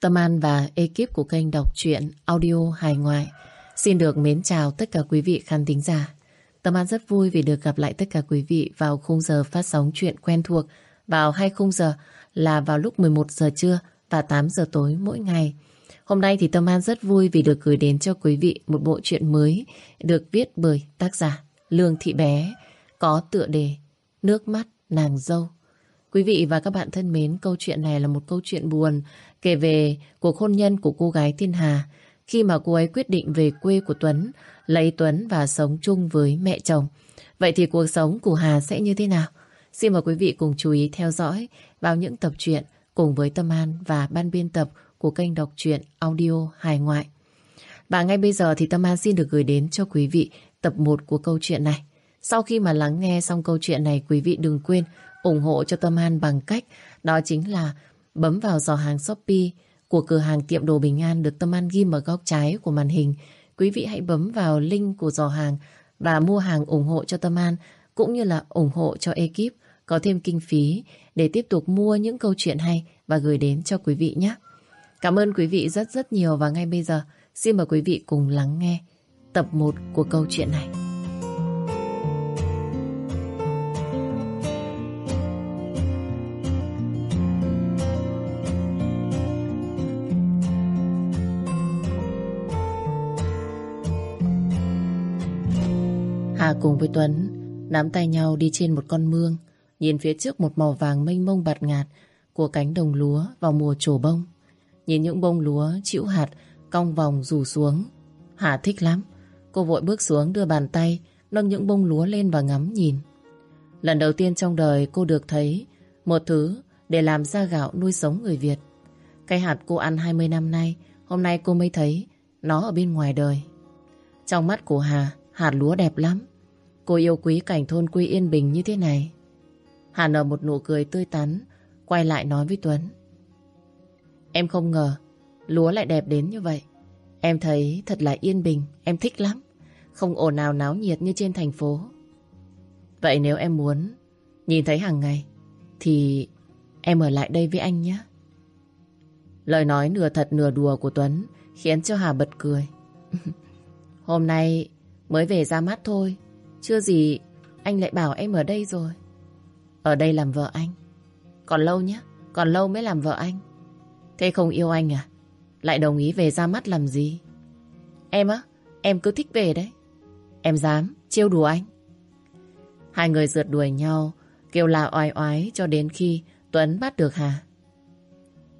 Tâm An và ekip của kênh đọc truyện audio hài ngoại xin được mến chào tất cả quý vị khán thính giả. Tâm An rất vui vì được gặp lại tất cả quý vị vào khung giờ phát sóng chuyện quen thuộc vào hai khung giờ là vào lúc 11 giờ trưa và 8 giờ tối mỗi ngày. Hôm nay thì Tâm An rất vui vì được gửi đến cho quý vị một bộ truyện mới được viết bởi tác giả Lương Thị Bé có tựa đề Nước mắt nàng dâu. Quý vị và các bạn thân mến, câu chuyện này là một câu chuyện buồn kể về cuộc hôn nhân của cô gái Thiên Hà khi mà cô ấy quyết định về quê của Tuấn, lấy Tuấn và sống chung với mẹ chồng. Vậy thì cuộc sống của Hà sẽ như thế nào? Xin mời quý vị cùng chú ý theo dõi vào những tập truyện cùng với Tâm An và ban biên tập của kênh đọc truyện audio hài ngoại. Và ngay bây giờ thì Tâm An xin được gửi đến cho quý vị tập 1 của câu chuyện này. Sau khi mà lắng nghe xong câu chuyện này, quý vị đừng quên ủng hộ cho Tâm An bằng cách đó chính là bấm vào giỏ hàng Shopee của cửa hàng tiệm đồ Bình An được Tâm An ghim ở góc trái của màn hình. Quý vị hãy bấm vào link của giỏ hàng và mua hàng ủng hộ cho Tâm An, cũng như là ủng hộ cho ekip có thêm kinh phí để tiếp tục mua những câu chuyện hay và gửi đến cho quý vị nhé. Cảm ơn quý vị rất rất nhiều và ngay bây giờ, xin mời quý vị cùng lắng nghe tập 1 của câu chuyện này. Hà cùng với Tuấn nắm tay nhau đi trên một con mương, nhìn phía trước một màu vàng mênh mông bạt ngạt của cánh đồng lúa vào mùa trổ bông. Nhìn những bông lúa chịu hạt cong vòng rủ xuống. Hà thích lắm. Cô vội bước xuống đưa bàn tay nâng những bông lúa lên và ngắm nhìn. Lần đầu tiên trong đời cô được thấy một thứ để làm ra gạo nuôi sống người Việt. Cây hạt cô ăn 20 năm nay, hôm nay cô mới thấy nó ở bên ngoài đời. Trong mắt của Hà, hạt lúa đẹp lắm. Cô yêu quý cảnh thôn quê yên bình như thế này. Hà nở một nụ cười tươi tắn, quay lại nói với Tuấn. Em không ngờ lúa lại đẹp đến như vậy. Em thấy thật là yên bình, em thích lắm. Không ồn ào náo nhiệt như trên thành phố. Vậy nếu em muốn nhìn thấy hàng ngày, thì em ở lại đây với anh nhé. Lời nói nửa thật nửa đùa của Tuấn khiến cho Hà bật cười. Hôm nay mới về ra mắt thôi, chưa gì anh lại bảo em ở đây rồi. Ở đây làm vợ anh. Còn lâu nhé, còn lâu mới làm vợ anh. Thế không yêu anh à? Lại đồng ý về ra mắt làm gì? Em á, em cứ thích về đấy. Em dám, chiêu đùa anh. Hai người rượt đuổi nhau, kêu la oai oái cho đến khi Tuấn bắt được Hà.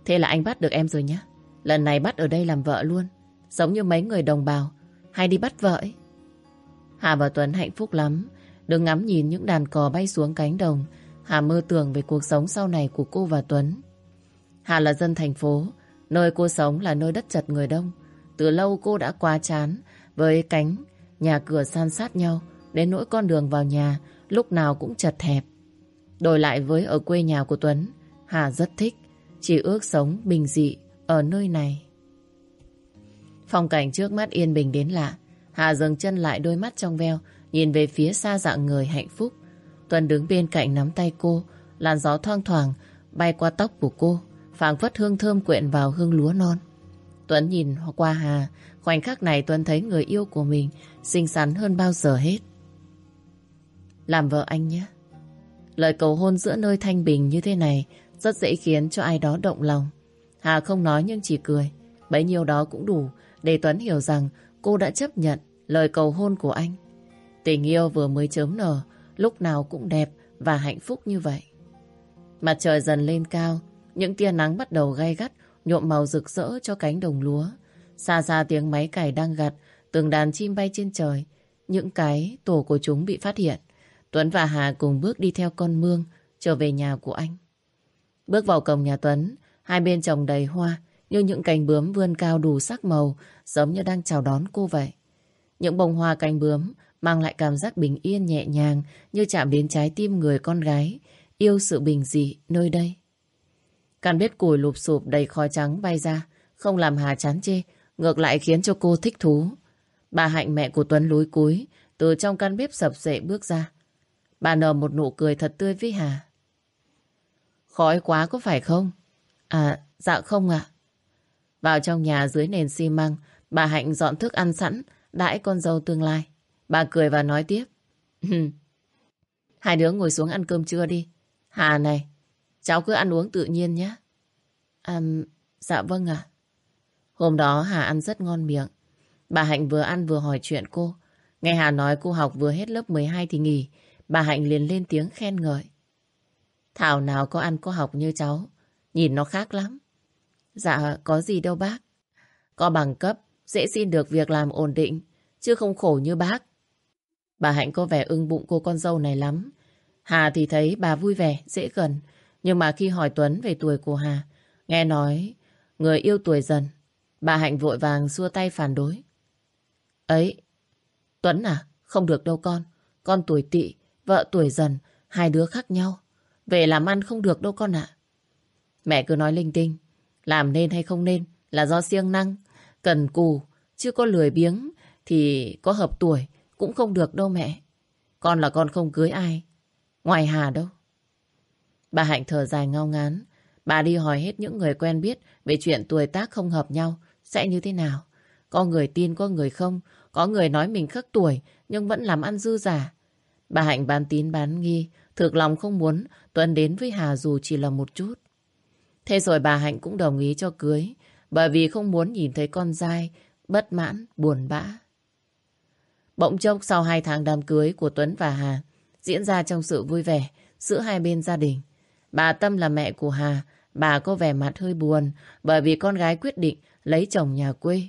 Thế là anh bắt được em rồi nhé. Lần này bắt ở đây làm vợ luôn. Giống như mấy người đồng bào, hay đi bắt vợ ấy. Hà và Tuấn hạnh phúc lắm. được ngắm nhìn những đàn cò bay xuống cánh đồng. Hà mơ tưởng về cuộc sống sau này của cô và Tuấn. Hà là dân thành phố, nơi cô sống là nơi đất chật người đông. Từ lâu cô đã quá chán với cánh nhà cửa san sát nhau, đến nỗi con đường vào nhà lúc nào cũng chật hẹp. Đổi lại với ở quê nhà của Tuấn, Hà rất thích, chỉ ước sống bình dị ở nơi này. Phong cảnh trước mắt yên bình đến lạ, Hà dừng chân lại đôi mắt trong veo, nhìn về phía xa dạng người hạnh phúc. Tuấn đứng bên cạnh nắm tay cô, làn gió thoang thoảng bay qua tóc của cô phảng phất hương thơm quyện vào hương lúa non. Tuấn nhìn qua Hà, khoảnh khắc này Tuấn thấy người yêu của mình xinh xắn hơn bao giờ hết. Làm vợ anh nhé. Lời cầu hôn giữa nơi thanh bình như thế này rất dễ khiến cho ai đó động lòng. Hà không nói nhưng chỉ cười. Bấy nhiêu đó cũng đủ để Tuấn hiểu rằng cô đã chấp nhận lời cầu hôn của anh. Tình yêu vừa mới chớm nở, lúc nào cũng đẹp và hạnh phúc như vậy. Mặt trời dần lên cao, những tia nắng bắt đầu gay gắt, nhuộm màu rực rỡ cho cánh đồng lúa. Xa xa tiếng máy cày đang gặt, từng đàn chim bay trên trời. Những cái tổ của chúng bị phát hiện. Tuấn và Hà cùng bước đi theo con mương, trở về nhà của anh. Bước vào cổng nhà Tuấn, hai bên trồng đầy hoa, như những cành bướm vươn cao đủ sắc màu, giống như đang chào đón cô vậy. Những bông hoa cành bướm mang lại cảm giác bình yên nhẹ nhàng như chạm đến trái tim người con gái, yêu sự bình dị nơi đây. Căn bếp củi lụp sụp đầy khói trắng bay ra, không làm Hà chán chê, ngược lại khiến cho cô thích thú. Bà Hạnh mẹ của Tuấn lúi cúi, từ trong căn bếp sập sệ bước ra. Bà nở một nụ cười thật tươi với Hà. Khói quá có phải không? À, dạ không ạ. Vào trong nhà dưới nền xi măng, bà Hạnh dọn thức ăn sẵn, đãi con dâu tương lai. Bà cười và nói tiếp. Hai đứa ngồi xuống ăn cơm trưa đi. Hà này, cháu cứ ăn uống tự nhiên nhé. À, dạ vâng ạ. Hôm đó Hà ăn rất ngon miệng. Bà Hạnh vừa ăn vừa hỏi chuyện cô. Nghe Hà nói cô học vừa hết lớp 12 thì nghỉ. Bà Hạnh liền lên tiếng khen ngợi. Thảo nào có ăn có học như cháu. Nhìn nó khác lắm. Dạ, có gì đâu bác. Có bằng cấp, dễ xin được việc làm ổn định, chứ không khổ như bác. Bà Hạnh có vẻ ưng bụng cô con dâu này lắm. Hà thì thấy bà vui vẻ, dễ gần. Nhưng mà khi hỏi Tuấn về tuổi của Hà, nghe nói người yêu tuổi dần, bà Hạnh vội vàng xua tay phản đối. Ấy, Tuấn à, không được đâu con. Con tuổi tỵ, vợ tuổi dần, hai đứa khác nhau. Về làm ăn không được đâu con ạ. Mẹ cứ nói linh tinh, làm nên hay không nên là do siêng năng, cần cù, chứ có lười biếng thì có hợp tuổi cũng không được đâu mẹ. Con là con không cưới ai, ngoài Hà đâu. Bà Hạnh thở dài ngao ngán, bà đi hỏi hết những người quen biết về chuyện tuổi tác không hợp nhau sẽ như thế nào. Có người tin, có người không, có người nói mình khắc tuổi nhưng vẫn làm ăn dư giả. Bà Hạnh bán tín bán nghi, thực lòng không muốn Tuấn đến với Hà dù chỉ là một chút. Thế rồi bà Hạnh cũng đồng ý cho cưới, bởi vì không muốn nhìn thấy con dai bất mãn, buồn bã. Bỗng chốc sau hai tháng đám cưới của Tuấn và Hà diễn ra trong sự vui vẻ giữa hai bên gia đình. Bà Tâm là mẹ của Hà, bà có vẻ mặt hơi buồn bởi vì con gái quyết định lấy chồng nhà quê,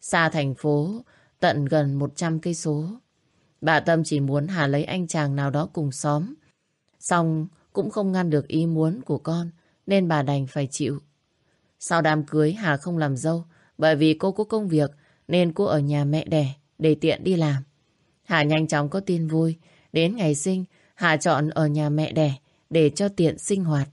xa thành phố, tận gần 100 cây số. Bà Tâm chỉ muốn Hà lấy anh chàng nào đó cùng xóm. Xong cũng không ngăn được ý muốn của con nên bà đành phải chịu. Sau đám cưới Hà không làm dâu bởi vì cô có công việc nên cô ở nhà mẹ đẻ để tiện đi làm. Hà nhanh chóng có tin vui. Đến ngày sinh, Hà chọn ở nhà mẹ đẻ để cho tiện sinh hoạt.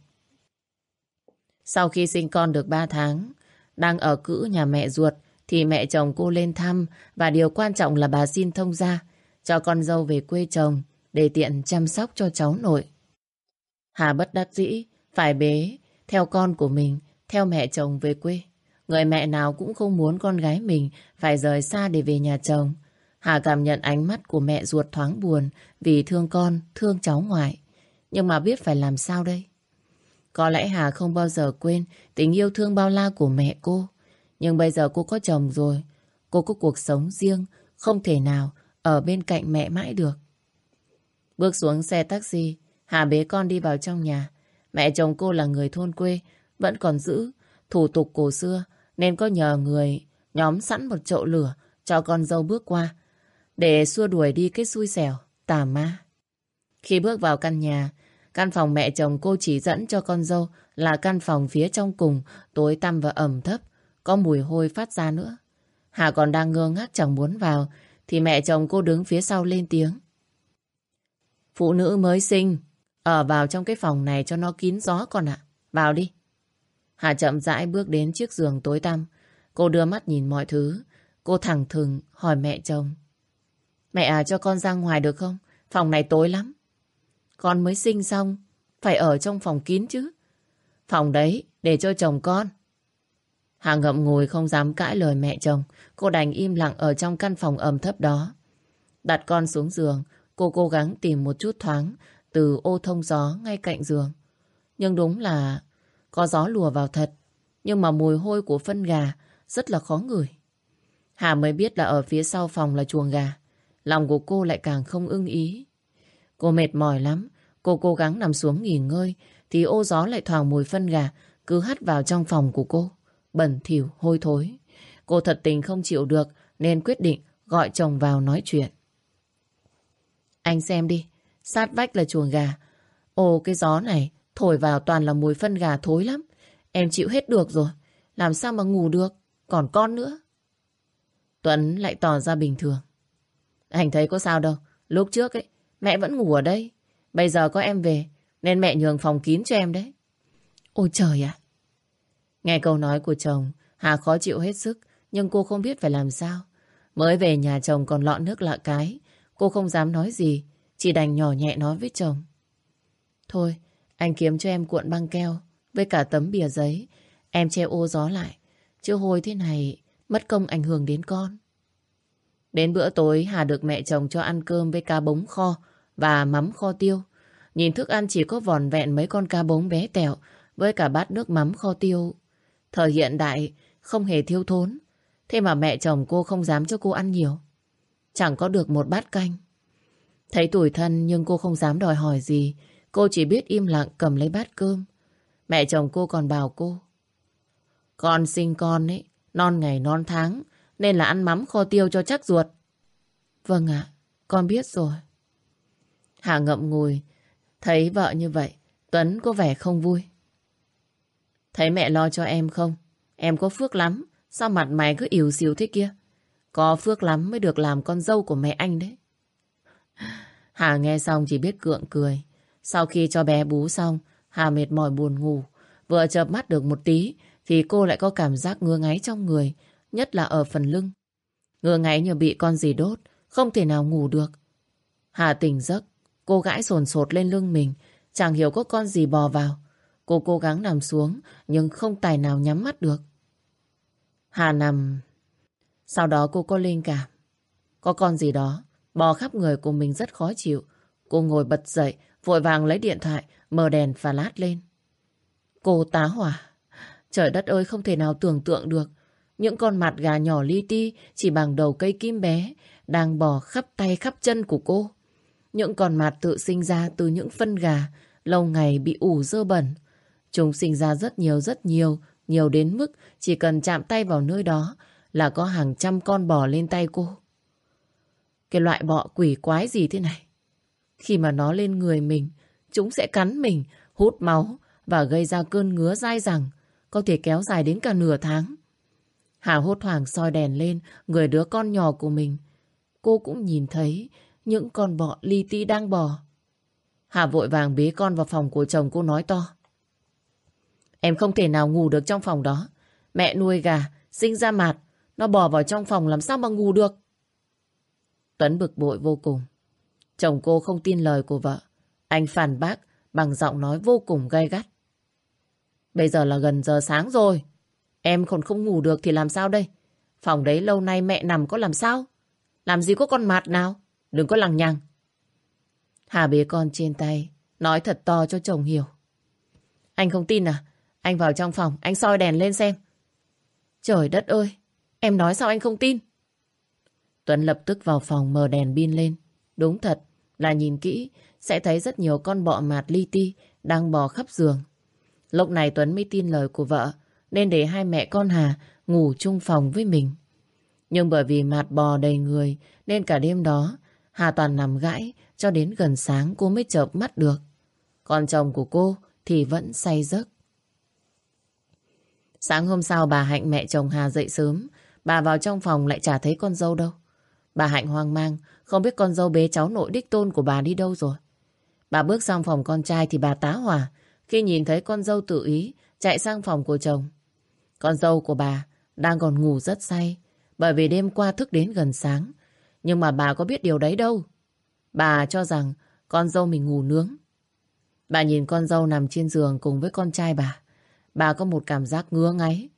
Sau khi sinh con được 3 tháng, đang ở cữ nhà mẹ ruột thì mẹ chồng cô lên thăm và điều quan trọng là bà xin thông gia cho con dâu về quê chồng để tiện chăm sóc cho cháu nội. Hà bất đắc dĩ phải bế theo con của mình theo mẹ chồng về quê. Người mẹ nào cũng không muốn con gái mình phải rời xa để về nhà chồng. Hà cảm nhận ánh mắt của mẹ ruột thoáng buồn vì thương con, thương cháu ngoại. Nhưng mà biết phải làm sao đây? Có lẽ Hà không bao giờ quên tình yêu thương bao la của mẹ cô. Nhưng bây giờ cô có chồng rồi. Cô có cuộc sống riêng, không thể nào ở bên cạnh mẹ mãi được. Bước xuống xe taxi, Hà bế con đi vào trong nhà. Mẹ chồng cô là người thôn quê, vẫn còn giữ thủ tục cổ xưa, nên có nhờ người nhóm sẵn một chậu lửa cho con dâu bước qua, để xua đuổi đi cái xui xẻo, tà ma. Khi bước vào căn nhà, căn phòng mẹ chồng cô chỉ dẫn cho con dâu là căn phòng phía trong cùng, tối tăm và ẩm thấp, có mùi hôi phát ra nữa. Hà còn đang ngơ ngác chẳng muốn vào, thì mẹ chồng cô đứng phía sau lên tiếng. Phụ nữ mới sinh, ở vào trong cái phòng này cho nó kín gió con ạ. Vào đi. Hà chậm rãi bước đến chiếc giường tối tăm. Cô đưa mắt nhìn mọi thứ. Cô thẳng thừng hỏi mẹ chồng. Mẹ à cho con ra ngoài được không? Phòng này tối lắm. Con mới sinh xong, phải ở trong phòng kín chứ. Phòng đấy, để cho chồng con. Hà ngậm ngùi không dám cãi lời mẹ chồng. Cô đành im lặng ở trong căn phòng ẩm thấp đó. Đặt con xuống giường, cô cố gắng tìm một chút thoáng từ ô thông gió ngay cạnh giường. Nhưng đúng là có gió lùa vào thật. Nhưng mà mùi hôi của phân gà rất là khó ngửi. Hà mới biết là ở phía sau phòng là chuồng gà. Lòng của cô lại càng không ưng ý. Cô mệt mỏi lắm. Cô cố gắng nằm xuống nghỉ ngơi thì ô gió lại thoảng mùi phân gà cứ hắt vào trong phòng của cô. Bẩn thỉu, hôi thối. Cô thật tình không chịu được nên quyết định gọi chồng vào nói chuyện. Anh xem đi, sát vách là chuồng gà. Ồ cái gió này thổi vào toàn là mùi phân gà thối lắm. Em chịu hết được rồi. Làm sao mà ngủ được? Còn con nữa. Tuấn lại tỏ ra bình thường. Anh thấy có sao đâu. Lúc trước ấy, mẹ vẫn ngủ ở đây. Bây giờ có em về, nên mẹ nhường phòng kín cho em đấy. Ôi trời ạ! Nghe câu nói của chồng, Hà khó chịu hết sức, nhưng cô không biết phải làm sao. Mới về nhà chồng còn lọ nước lạ cái. Cô không dám nói gì, chỉ đành nhỏ nhẹ nói với chồng. Thôi, anh kiếm cho em cuộn băng keo với cả tấm bìa giấy. Em che ô gió lại. Chứ hôi thế này, mất công ảnh hưởng đến con. Đến bữa tối, Hà được mẹ chồng cho ăn cơm với cá bống kho và mắm kho tiêu. Nhìn thức ăn chỉ có vòn vẹn mấy con cá bống bé tẹo với cả bát nước mắm kho tiêu. Thời hiện đại, không hề thiếu thốn. Thế mà mẹ chồng cô không dám cho cô ăn nhiều. Chẳng có được một bát canh. Thấy tủi thân nhưng cô không dám đòi hỏi gì. Cô chỉ biết im lặng cầm lấy bát cơm. Mẹ chồng cô còn bảo cô. Con sinh con ấy, non ngày non tháng, nên là ăn mắm kho tiêu cho chắc ruột. Vâng ạ, con biết rồi. Hà ngậm ngùi, thấy vợ như vậy, Tuấn có vẻ không vui. Thấy mẹ lo cho em không? Em có phước lắm, sao mặt mày cứ ỉu xìu thế kia? Có phước lắm mới được làm con dâu của mẹ anh đấy. Hà nghe xong chỉ biết cượng cười. Sau khi cho bé bú xong, Hà mệt mỏi buồn ngủ. Vừa chợp mắt được một tí, thì cô lại có cảm giác ngứa ngáy trong người, nhất là ở phần lưng. Ngứa ngáy như bị con gì đốt, không thể nào ngủ được. Hà tỉnh giấc, cô gãi sồn sột lên lưng mình, chẳng hiểu có con gì bò vào. Cô cố gắng nằm xuống, nhưng không tài nào nhắm mắt được. Hà nằm... Sau đó cô có linh cảm. Có con gì đó, bò khắp người của mình rất khó chịu. Cô ngồi bật dậy, vội vàng lấy điện thoại, mở đèn và lát lên. Cô tá hỏa. Trời đất ơi không thể nào tưởng tượng được. Những con mặt gà nhỏ li ti chỉ bằng đầu cây kim bé đang bò khắp tay khắp chân của cô. Những con mặt tự sinh ra từ những phân gà lâu ngày bị ủ dơ bẩn. Chúng sinh ra rất nhiều rất nhiều, nhiều đến mức chỉ cần chạm tay vào nơi đó là có hàng trăm con bò lên tay cô. Cái loại bọ quỷ quái gì thế này? Khi mà nó lên người mình, chúng sẽ cắn mình, hút máu và gây ra cơn ngứa dai dẳng, có thể kéo dài đến cả nửa tháng. Hà hốt hoảng soi đèn lên người đứa con nhỏ của mình. Cô cũng nhìn thấy những con bọ li ti đang bò. Hà vội vàng bế con vào phòng của chồng cô nói to. Em không thể nào ngủ được trong phòng đó. Mẹ nuôi gà, sinh ra mạt, nó bò vào trong phòng làm sao mà ngủ được. Tuấn bực bội vô cùng. Chồng cô không tin lời của vợ. Anh phản bác bằng giọng nói vô cùng gay gắt. Bây giờ là gần giờ sáng rồi. Em còn không ngủ được thì làm sao đây? Phòng đấy lâu nay mẹ nằm có làm sao? Làm gì có con mạt nào? Đừng có lằng nhằng. Hà bế con trên tay, nói thật to cho chồng hiểu. Anh không tin à? Anh vào trong phòng, anh soi đèn lên xem. Trời đất ơi, em nói sao anh không tin? Tuấn lập tức vào phòng mở đèn pin lên. Đúng thật, là nhìn kỹ, sẽ thấy rất nhiều con bọ mạt li ti đang bò khắp giường. Lúc này Tuấn mới tin lời của vợ, nên để hai mẹ con Hà ngủ chung phòng với mình. Nhưng bởi vì mạt bò đầy người, nên cả đêm đó, Hà toàn nằm gãi cho đến gần sáng cô mới chợp mắt được. Còn chồng của cô thì vẫn say giấc. Sáng hôm sau bà Hạnh mẹ chồng Hà dậy sớm, Bà vào trong phòng lại chả thấy con dâu đâu Bà Hạnh hoang mang, Không biết con dâu bế cháu nội đích tôn của bà đi đâu rồi. Bà bước sang phòng con trai Thì bà tá hỏa. Khi nhìn thấy con dâu tự ý, Chạy sang phòng của chồng. Con dâu của bà đang còn ngủ rất say, Bởi vì đêm qua thức đến gần sáng. Nhưng mà bà có biết điều đấy đâu. Bà cho rằng Con dâu mình ngủ nướng. Bà nhìn con dâu nằm trên giường cùng với con trai bà. Bà có một cảm giác ngứa ngáy.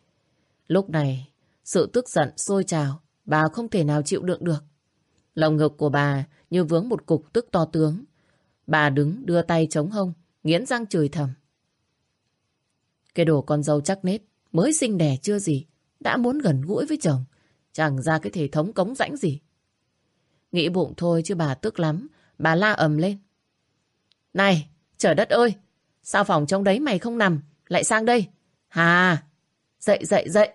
Lúc này, Sự tức giận sôi trào Bà không thể nào chịu đựng được. Lòng ngực của bà như vướng một cục tức to tướng. Bà đứng đưa tay chống hông, Nghiến răng chửi thầm. Cái đồ con dâu chắc nết Mới sinh đẻ chưa gì, Đã muốn gần gũi với chồng, Chẳng ra cái thể thống cống rãnh gì. Nghĩ bụng thôi chứ bà tức lắm, Bà la ầm lên. Này, trời đất ơi, Sao phòng trong đấy mày không nằm, Lại sang đây? Hà, Dậy dậy dậy.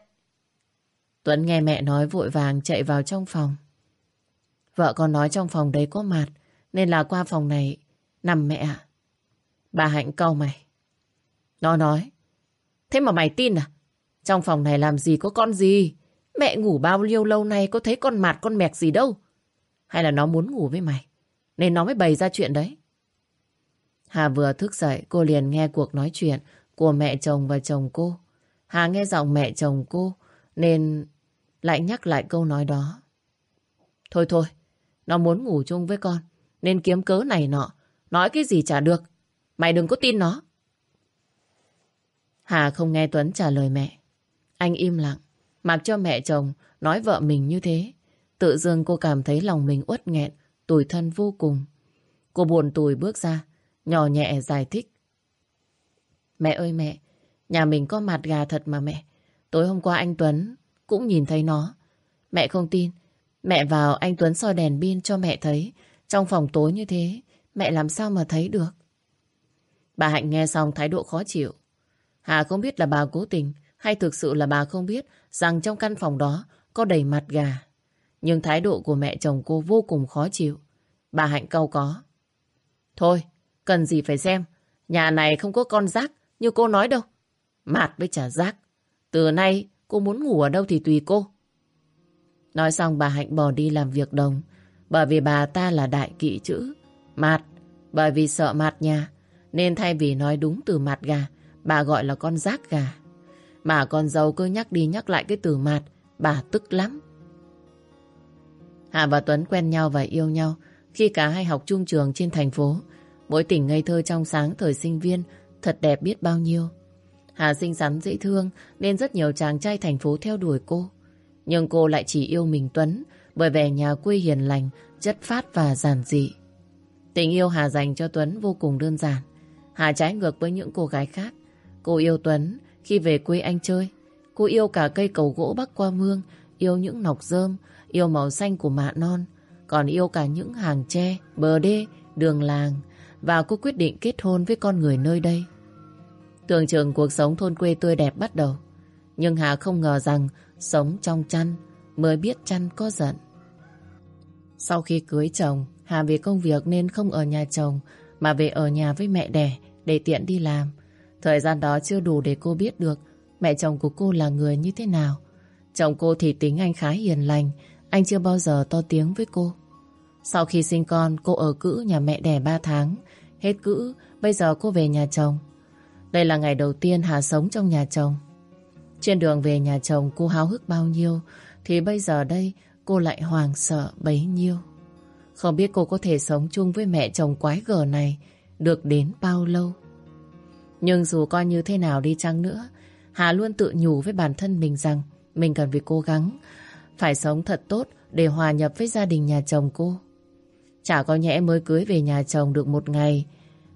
Tuấn nghe mẹ nói vội vàng chạy vào trong phòng. Vợ con nói trong phòng đấy có mặt, Nên là qua phòng này, Nằm mẹ ạ. Bà Hạnh cau mày. Nó nói, Thế mà mày tin à? Trong phòng này làm gì có con gì? Mẹ ngủ bao nhiêu lâu nay có thấy con mặt con mẹc gì đâu? Hay là nó muốn ngủ với mày, Nên nó mới bày ra chuyện đấy. Hà vừa thức dậy, cô liền nghe cuộc nói chuyện Của mẹ chồng và chồng cô. Hà nghe giọng mẹ chồng cô nên lại nhắc lại câu nói đó Thôi thôi Nó muốn ngủ chung với con Nên kiếm cớ này nọ Nói cái gì chả được Mày đừng có tin nó Hà không nghe Tuấn trả lời mẹ Anh im lặng Mặc cho mẹ chồng nói vợ mình như thế. Tự dưng cô cảm thấy lòng mình uất nghẹn, tủi thân vô cùng. Cô buồn tủi bước ra, nhỏ nhẹ giải thích. Mẹ ơi mẹ, nhà mình có mặt gà thật mà mẹ. Tối hôm qua anh Tuấn cũng nhìn thấy nó. Mẹ không tin, mẹ vào anh Tuấn soi đèn pin cho mẹ thấy. Trong phòng tối như thế, mẹ làm sao mà thấy được. Bà Hạnh nghe xong thái độ khó chịu. Hà không biết là bà cố tình hay thực sự là bà không biết rằng trong căn phòng đó có đầy mặt gà. Nhưng thái độ của mẹ chồng cô vô cùng khó chịu. Bà Hạnh câu có. Thôi, cần gì phải xem. Nhà này không có con rác như cô nói đâu. Mạt với trả rác. Từ nay cô muốn ngủ ở đâu thì tùy cô. Nói xong bà Hạnh bỏ đi làm việc đồng. Bởi vì bà ta là đại kỵ chữ. Mạt. Bởi vì sợ mạt nhà. Nên thay vì nói đúng từ mạt gà, bà gọi là con rác gà. Mà con dâu cứ nhắc đi nhắc lại cái từ mạt, bà tức lắm. Hà và Tuấn quen nhau và yêu nhau khi cả hai học chung trường trên thành phố. Mỗi tỉnh ngây thơ trong sáng thời sinh viên thật đẹp biết bao nhiêu. Hà xinh xắn dễ thương nên rất nhiều chàng trai thành phố theo đuổi cô. Nhưng cô lại chỉ yêu mình Tuấn bởi vẻ nhà quê hiền lành, chất phát và giản dị. Tình yêu Hà dành cho Tuấn vô cùng đơn giản. Hà trái ngược với những cô gái khác. Cô yêu Tuấn khi về quê anh chơi. Cô yêu cả cây cầu gỗ bắc qua mương, yêu những nọc rơm, yêu màu xanh của mạ non, còn yêu cả những hàng tre, bờ đê, đường làng. Và cô quyết định kết hôn với con người nơi đây. Tưởng chừng cuộc sống thôn quê tươi đẹp bắt đầu. Nhưng Hà không ngờ rằng sống trong chăn mới biết chăn có giận. Sau khi cưới chồng, Hà vì công việc nên không ở nhà chồng mà về ở nhà với mẹ đẻ để tiện đi làm. Thời gian đó chưa đủ để cô biết được mẹ chồng của cô là người như thế nào. Chồng cô thì tính anh khá hiền lành, anh chưa bao giờ to tiếng với cô. Sau khi sinh con, cô ở cữ nhà mẹ đẻ 3 tháng. Hết cữ, bây giờ cô về nhà chồng. Đây là ngày đầu tiên Hà sống trong nhà chồng. Trên đường về nhà chồng cô háo hức bao nhiêu, thì bây giờ đây cô lại hoàng sợ bấy nhiêu. Không biết cô có thể sống chung với mẹ chồng quái gở này được đến bao lâu. Nhưng dù coi như thế nào đi chăng nữa, Hà luôn tự nhủ với bản thân mình rằng mình cần phải cố gắng, phải sống thật tốt để hòa nhập với gia đình nhà chồng cô. Chả có nhẽ mới cưới về nhà chồng được một ngày,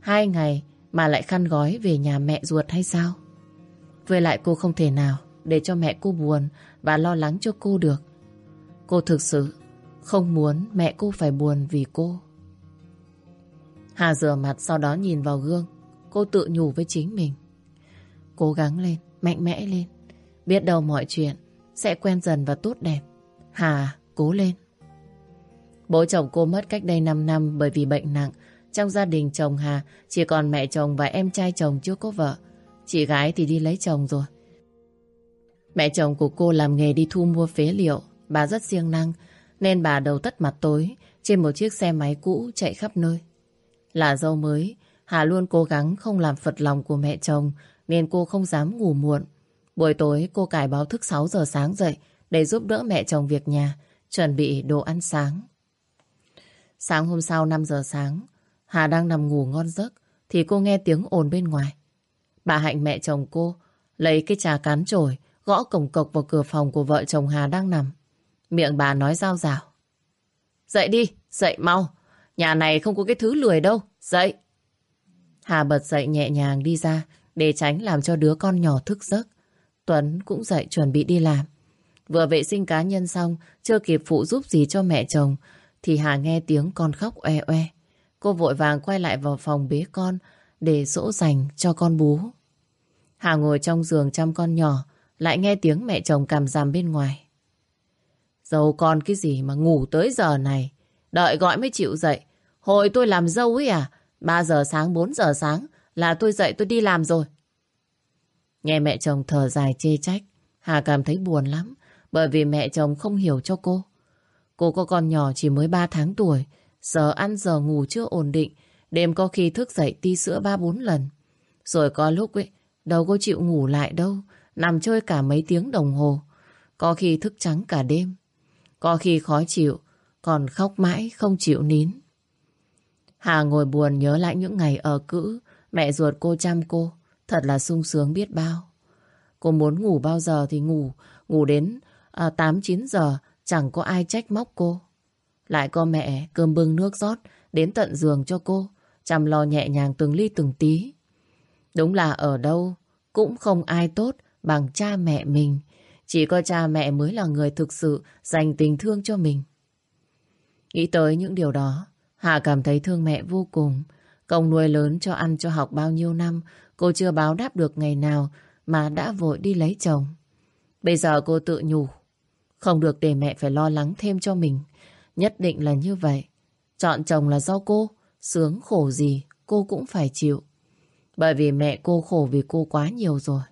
hai ngày mà lại khăn gói về nhà mẹ ruột hay sao? Với lại cô không thể nào để cho mẹ cô buồn và lo lắng cho cô được. Cô thực sự không muốn mẹ cô phải buồn vì cô. Hà rửa mặt sau đó nhìn vào gương. Cô tự nhủ với chính mình. Cố gắng lên, mạnh mẽ lên. Biết đâu mọi chuyện sẽ quen dần và tốt đẹp. Hà, cố lên. Bố chồng cô mất cách đây 5 năm bởi vì bệnh nặng. Trong gia đình chồng Hà chỉ còn mẹ chồng và em trai chồng chưa có vợ. Chị gái thì đi lấy chồng rồi. Mẹ chồng của cô làm nghề đi thu mua phế liệu. Bà rất siêng năng nên bà đầu tất mặt tối trên một chiếc xe máy cũ chạy khắp nơi. Là dâu mới, Hà luôn cố gắng không làm phật lòng của mẹ chồng nên cô không dám ngủ muộn. Buổi tối cô cài báo thức 6 giờ sáng dậy để giúp đỡ mẹ chồng việc nhà, chuẩn bị đồ ăn sáng. Sáng hôm sau 5 giờ sáng, Hà đang nằm ngủ ngon giấc thì cô nghe tiếng ồn bên ngoài. Bà Hạnh mẹ chồng cô lấy cái trà cán chổi gõ cổng cộc vào cửa phòng của vợ chồng Hà đang nằm. Miệng bà nói rao rào. Dậy đi, dậy mau. Nhà này không có cái thứ lười đâu. Dậy. Hà bật dậy nhẹ nhàng đi ra để tránh làm cho đứa con nhỏ thức giấc. Tuấn cũng dậy chuẩn bị đi làm. Vừa vệ sinh cá nhân xong, chưa kịp phụ giúp gì cho mẹ chồng, thì Hà nghe tiếng con khóc oe oe. Cô vội vàng quay lại vào phòng bế con để dỗ dành cho con bú. Hà ngồi trong giường chăm con nhỏ, lại nghe tiếng mẹ chồng cằm rằm bên ngoài. Dâu con cái gì mà ngủ tới giờ này, đợi gọi mới chịu dậy. Hồi tôi làm dâu ấy à, 3 giờ sáng, 4 giờ sáng là tôi dậy tôi đi làm rồi. Nghe mẹ chồng thở dài chê trách, Hà cảm thấy buồn lắm, bởi vì mẹ chồng không hiểu cho cô. Cô có con nhỏ chỉ mới 3 tháng tuổi, giờ ăn giờ ngủ chưa ổn định, đêm có khi thức dậy ti sữa 3-4 lần. Rồi có lúc ấy, đâu có chịu ngủ lại đâu, nằm chơi cả mấy tiếng đồng hồ. Có khi thức trắng cả đêm, có khi khó chịu, còn khóc mãi không chịu nín. Hà ngồi buồn nhớ lại những ngày ở cữ, mẹ ruột cô chăm cô, thật là sung sướng biết bao. Cô muốn ngủ bao giờ thì ngủ, ngủ đến à, 8-9 giờ chẳng có ai trách móc cô. Lại có mẹ cơm bưng nước rót đến tận giường cho cô, chăm lo nhẹ nhàng từng ly từng tí. Đúng là ở đâu cũng không ai tốt bằng cha mẹ mình. Chỉ có cha mẹ mới là người thực sự dành tình thương cho mình. Nghĩ tới những điều đó, Hà cảm thấy thương mẹ vô cùng. Công nuôi lớn cho ăn cho học bao nhiêu năm, cô chưa báo đáp được ngày nào mà đã vội đi lấy chồng. Bây giờ cô tự nhủ, không được để mẹ phải lo lắng thêm cho mình. Nhất định là như vậy. Chọn chồng là do cô, sướng khổ gì cô cũng phải chịu. Bởi vì mẹ cô khổ vì cô quá nhiều rồi.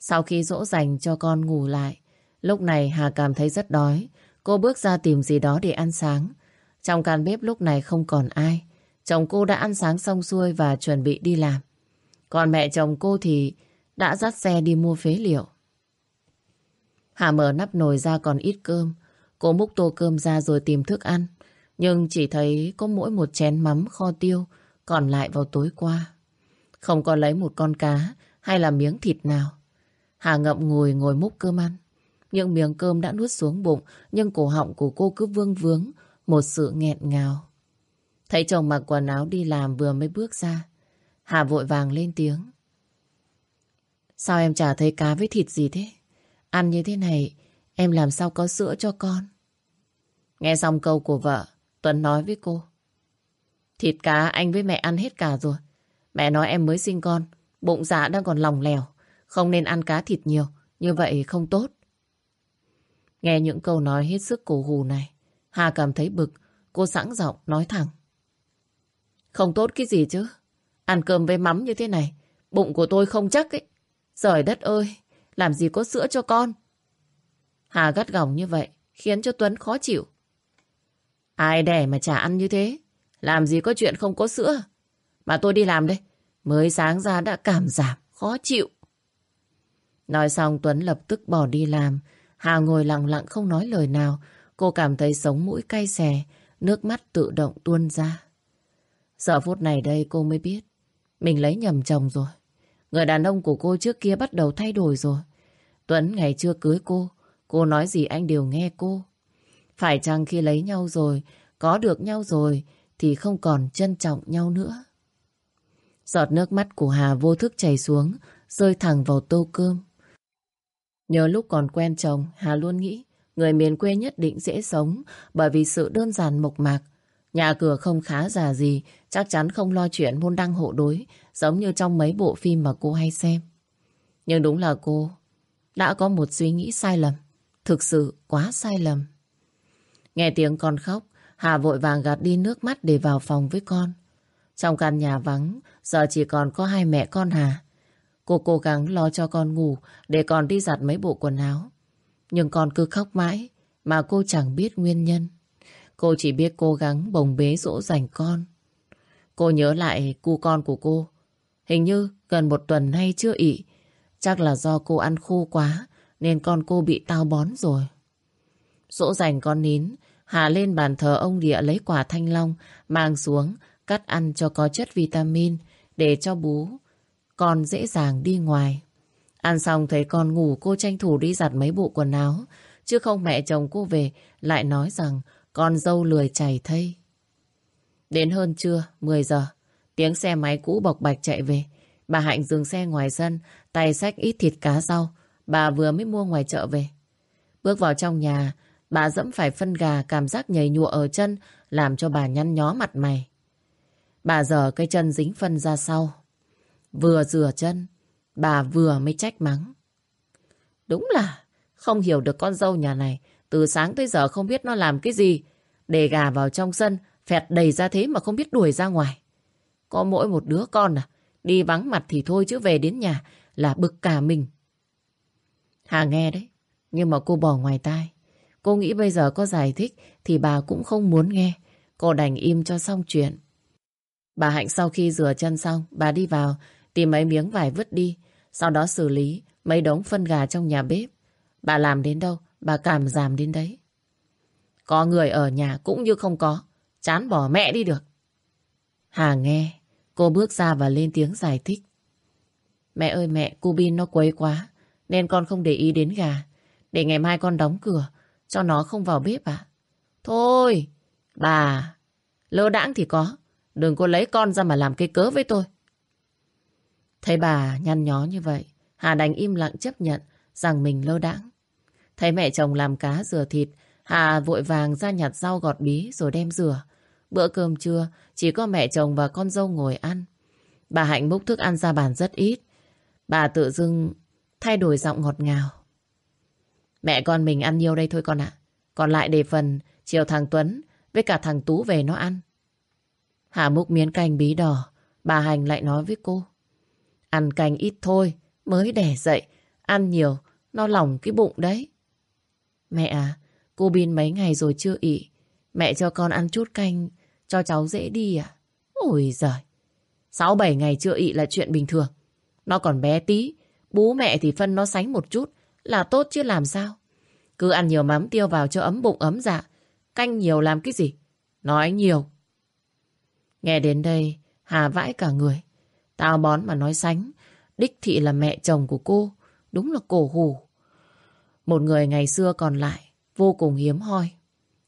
Sau khi dỗ dành cho con ngủ lại, lúc này Hà cảm thấy rất đói. Cô bước ra tìm gì đó để ăn sáng. Trong căn bếp lúc này không còn ai. Chồng cô đã ăn sáng xong xuôi và chuẩn bị đi làm. Còn mẹ chồng cô thì đã dắt xe đi mua phế liệu. Hà mở nắp nồi ra còn ít cơm. Cô múc tô cơm ra rồi tìm thức ăn. Nhưng chỉ thấy có mỗi một chén mắm kho tiêu còn lại vào tối qua. Không có lấy một con cá hay là miếng thịt nào. Hà ngậm ngùi ngồi múc cơm ăn. Những miếng cơm đã nuốt xuống bụng nhưng cổ họng của cô cứ vương vướng một sự nghẹn ngào. Thấy chồng mặc quần áo đi làm vừa mới bước ra. Hà vội vàng lên tiếng. Sao em chả thấy cá với thịt gì thế? Ăn như thế này, em làm sao có sữa cho con? Nghe xong câu của vợ, Tuấn nói với cô. Thịt cá anh với mẹ ăn hết cả rồi. Mẹ nói em mới sinh con, bụng dạ đang còn lòng lèo. Không nên ăn cá thịt nhiều, như vậy không tốt. Nghe những câu nói hết sức cổ hù này, Hà cảm thấy bực, cô sẵn giọng nói thẳng. Không tốt cái gì chứ. Ăn cơm với mắm như thế này, bụng của tôi không chắc ấy. Trời đất ơi, làm gì có sữa cho con. Hà gắt gỏng như vậy, khiến cho Tuấn khó chịu. Ai đẻ mà chả ăn như thế, làm gì có chuyện không có sữa. Mà tôi đi làm đây, mới sáng ra đã cảm giảm, khó chịu. Nói xong Tuấn lập tức bỏ đi làm. Hà ngồi lặng lặng không nói lời nào. Cô cảm thấy sống mũi cay xè, nước mắt tự động tuôn ra. Giờ phút này đây cô mới biết mình lấy nhầm chồng rồi. Người đàn ông của cô trước kia bắt đầu thay đổi rồi. Tuấn ngày chưa cưới cô, cô nói gì anh đều nghe cô. Phải chăng khi lấy nhau rồi, có được nhau rồi, thì không còn trân trọng nhau nữa. Giọt nước mắt của Hà vô thức chảy xuống, rơi thẳng vào tô cơm. Nhớ lúc còn quen chồng, Hà luôn nghĩ người miền quê nhất định dễ sống bởi vì sự đơn giản mộc mạc. Nhà cửa không khá giả gì, chắc chắn không lo chuyện môn đăng hộ đối, giống như trong mấy bộ phim mà cô hay xem. Nhưng đúng là cô đã có một suy nghĩ sai lầm, thực sự quá sai lầm. Nghe tiếng con khóc, Hà vội vàng gạt đi nước mắt để vào phòng với con. Trong căn nhà vắng, giờ chỉ còn có hai mẹ con Hà. Cô cố gắng lo cho con ngủ để còn đi giặt mấy bộ quần áo. Nhưng con cứ khóc mãi mà cô chẳng biết nguyên nhân. Cô chỉ biết cố gắng bồng bế dỗ dành con. Cô nhớ lại cu con của cô. Hình như gần một tuần nay chưa ị. Chắc là do cô ăn khô quá nên con cô bị tao bón rồi. Dỗ dành con nín, Hà lên bàn thờ ông địa lấy quả thanh long, mang xuống, cắt ăn cho có chất vitamin, để cho bú. Con dễ dàng đi ngoài. Ăn xong thấy con ngủ cô tranh thủ đi giặt mấy bộ quần áo. Chứ không mẹ chồng cô về lại nói rằng con dâu lười chảy thây. Đến hơn trưa, 10 giờ, tiếng xe máy cũ bọc bạch chạy về. Bà Hạnh dừng xe ngoài sân, tay xách ít thịt cá rau. Bà vừa mới mua ngoài chợ về. Bước vào trong nhà, bà dẫm phải phân gà cảm giác nhầy nhụa ở chân làm cho bà nhăn nhó mặt mày. Bà dở cái chân dính phân ra sau. Vừa rửa chân, bà vừa mới trách mắng. Đúng là không hiểu được con dâu nhà này. Từ sáng tới giờ không biết nó làm cái gì. Để gà vào trong sân, phẹt đầy ra thế mà không biết đuổi ra ngoài. Có mỗi một đứa con à, đi vắng mặt thì thôi chứ về đến nhà là bực cả mình. Hà nghe đấy, nhưng mà cô bỏ ngoài tai. Cô nghĩ bây giờ có giải thích thì bà cũng không muốn nghe. Cô đành im cho xong chuyện. Bà Hạnh sau khi rửa chân xong, bà đi vào, tìm mấy miếng vải vứt đi, sau đó xử lý mấy đống phân gà trong nhà bếp. Bà làm đến đâu, bà cảm giảm đến đấy. Có người ở nhà cũng như không có, chán bỏ mẹ đi được. Hà nghe, cô bước ra và lên tiếng giải thích. Mẹ ơi mẹ, cu bin nó quấy quá, nên con không để ý đến gà. để ngày mai con đóng cửa, cho nó không vào bếp à? Thôi, bà, lơ đãng thì có, đừng có lấy con ra mà làm cây cớ với tôi. Thấy bà nhăn nhó như vậy, Hà đành im lặng chấp nhận rằng mình lơ đãng. Thấy mẹ chồng làm cá rửa thịt, Hà vội vàng ra nhặt rau gọt bí rồi đem rửa. Bữa cơm trưa chỉ có mẹ chồng và con dâu ngồi ăn. Bà Hạnh múc thức ăn ra bàn rất ít. Bà tự dưng thay đổi giọng ngọt ngào. Mẹ con mình ăn nhiều đây thôi con ạ. Còn lại để phần chiều thằng Tuấn với cả thằng Tú về nó ăn. Hà múc miếng canh bí đỏ. Bà Hành lại nói với cô. Ăn canh ít thôi, mới đẻ dậy. Ăn nhiều, nó lỏng cái bụng đấy. Mẹ à, cô Bin mấy ngày rồi chưa ị. Mẹ cho con ăn chút canh, cho cháu dễ đi à? Ôi giời, sáu bảy ngày chưa ị là chuyện bình thường. Nó còn bé tí, bú mẹ thì phân nó sánh một chút, là tốt chứ làm sao. Cứ ăn nhiều mắm tiêu vào cho ấm bụng ấm dạ. Canh nhiều làm cái gì? Nói nhiều. Nghe đến đây, Hà vãi cả người. Tao bón mà nói sánh. Đích thị là mẹ chồng của cô. Đúng là cổ hủ. Một người ngày xưa còn lại, vô cùng hiếm hoi.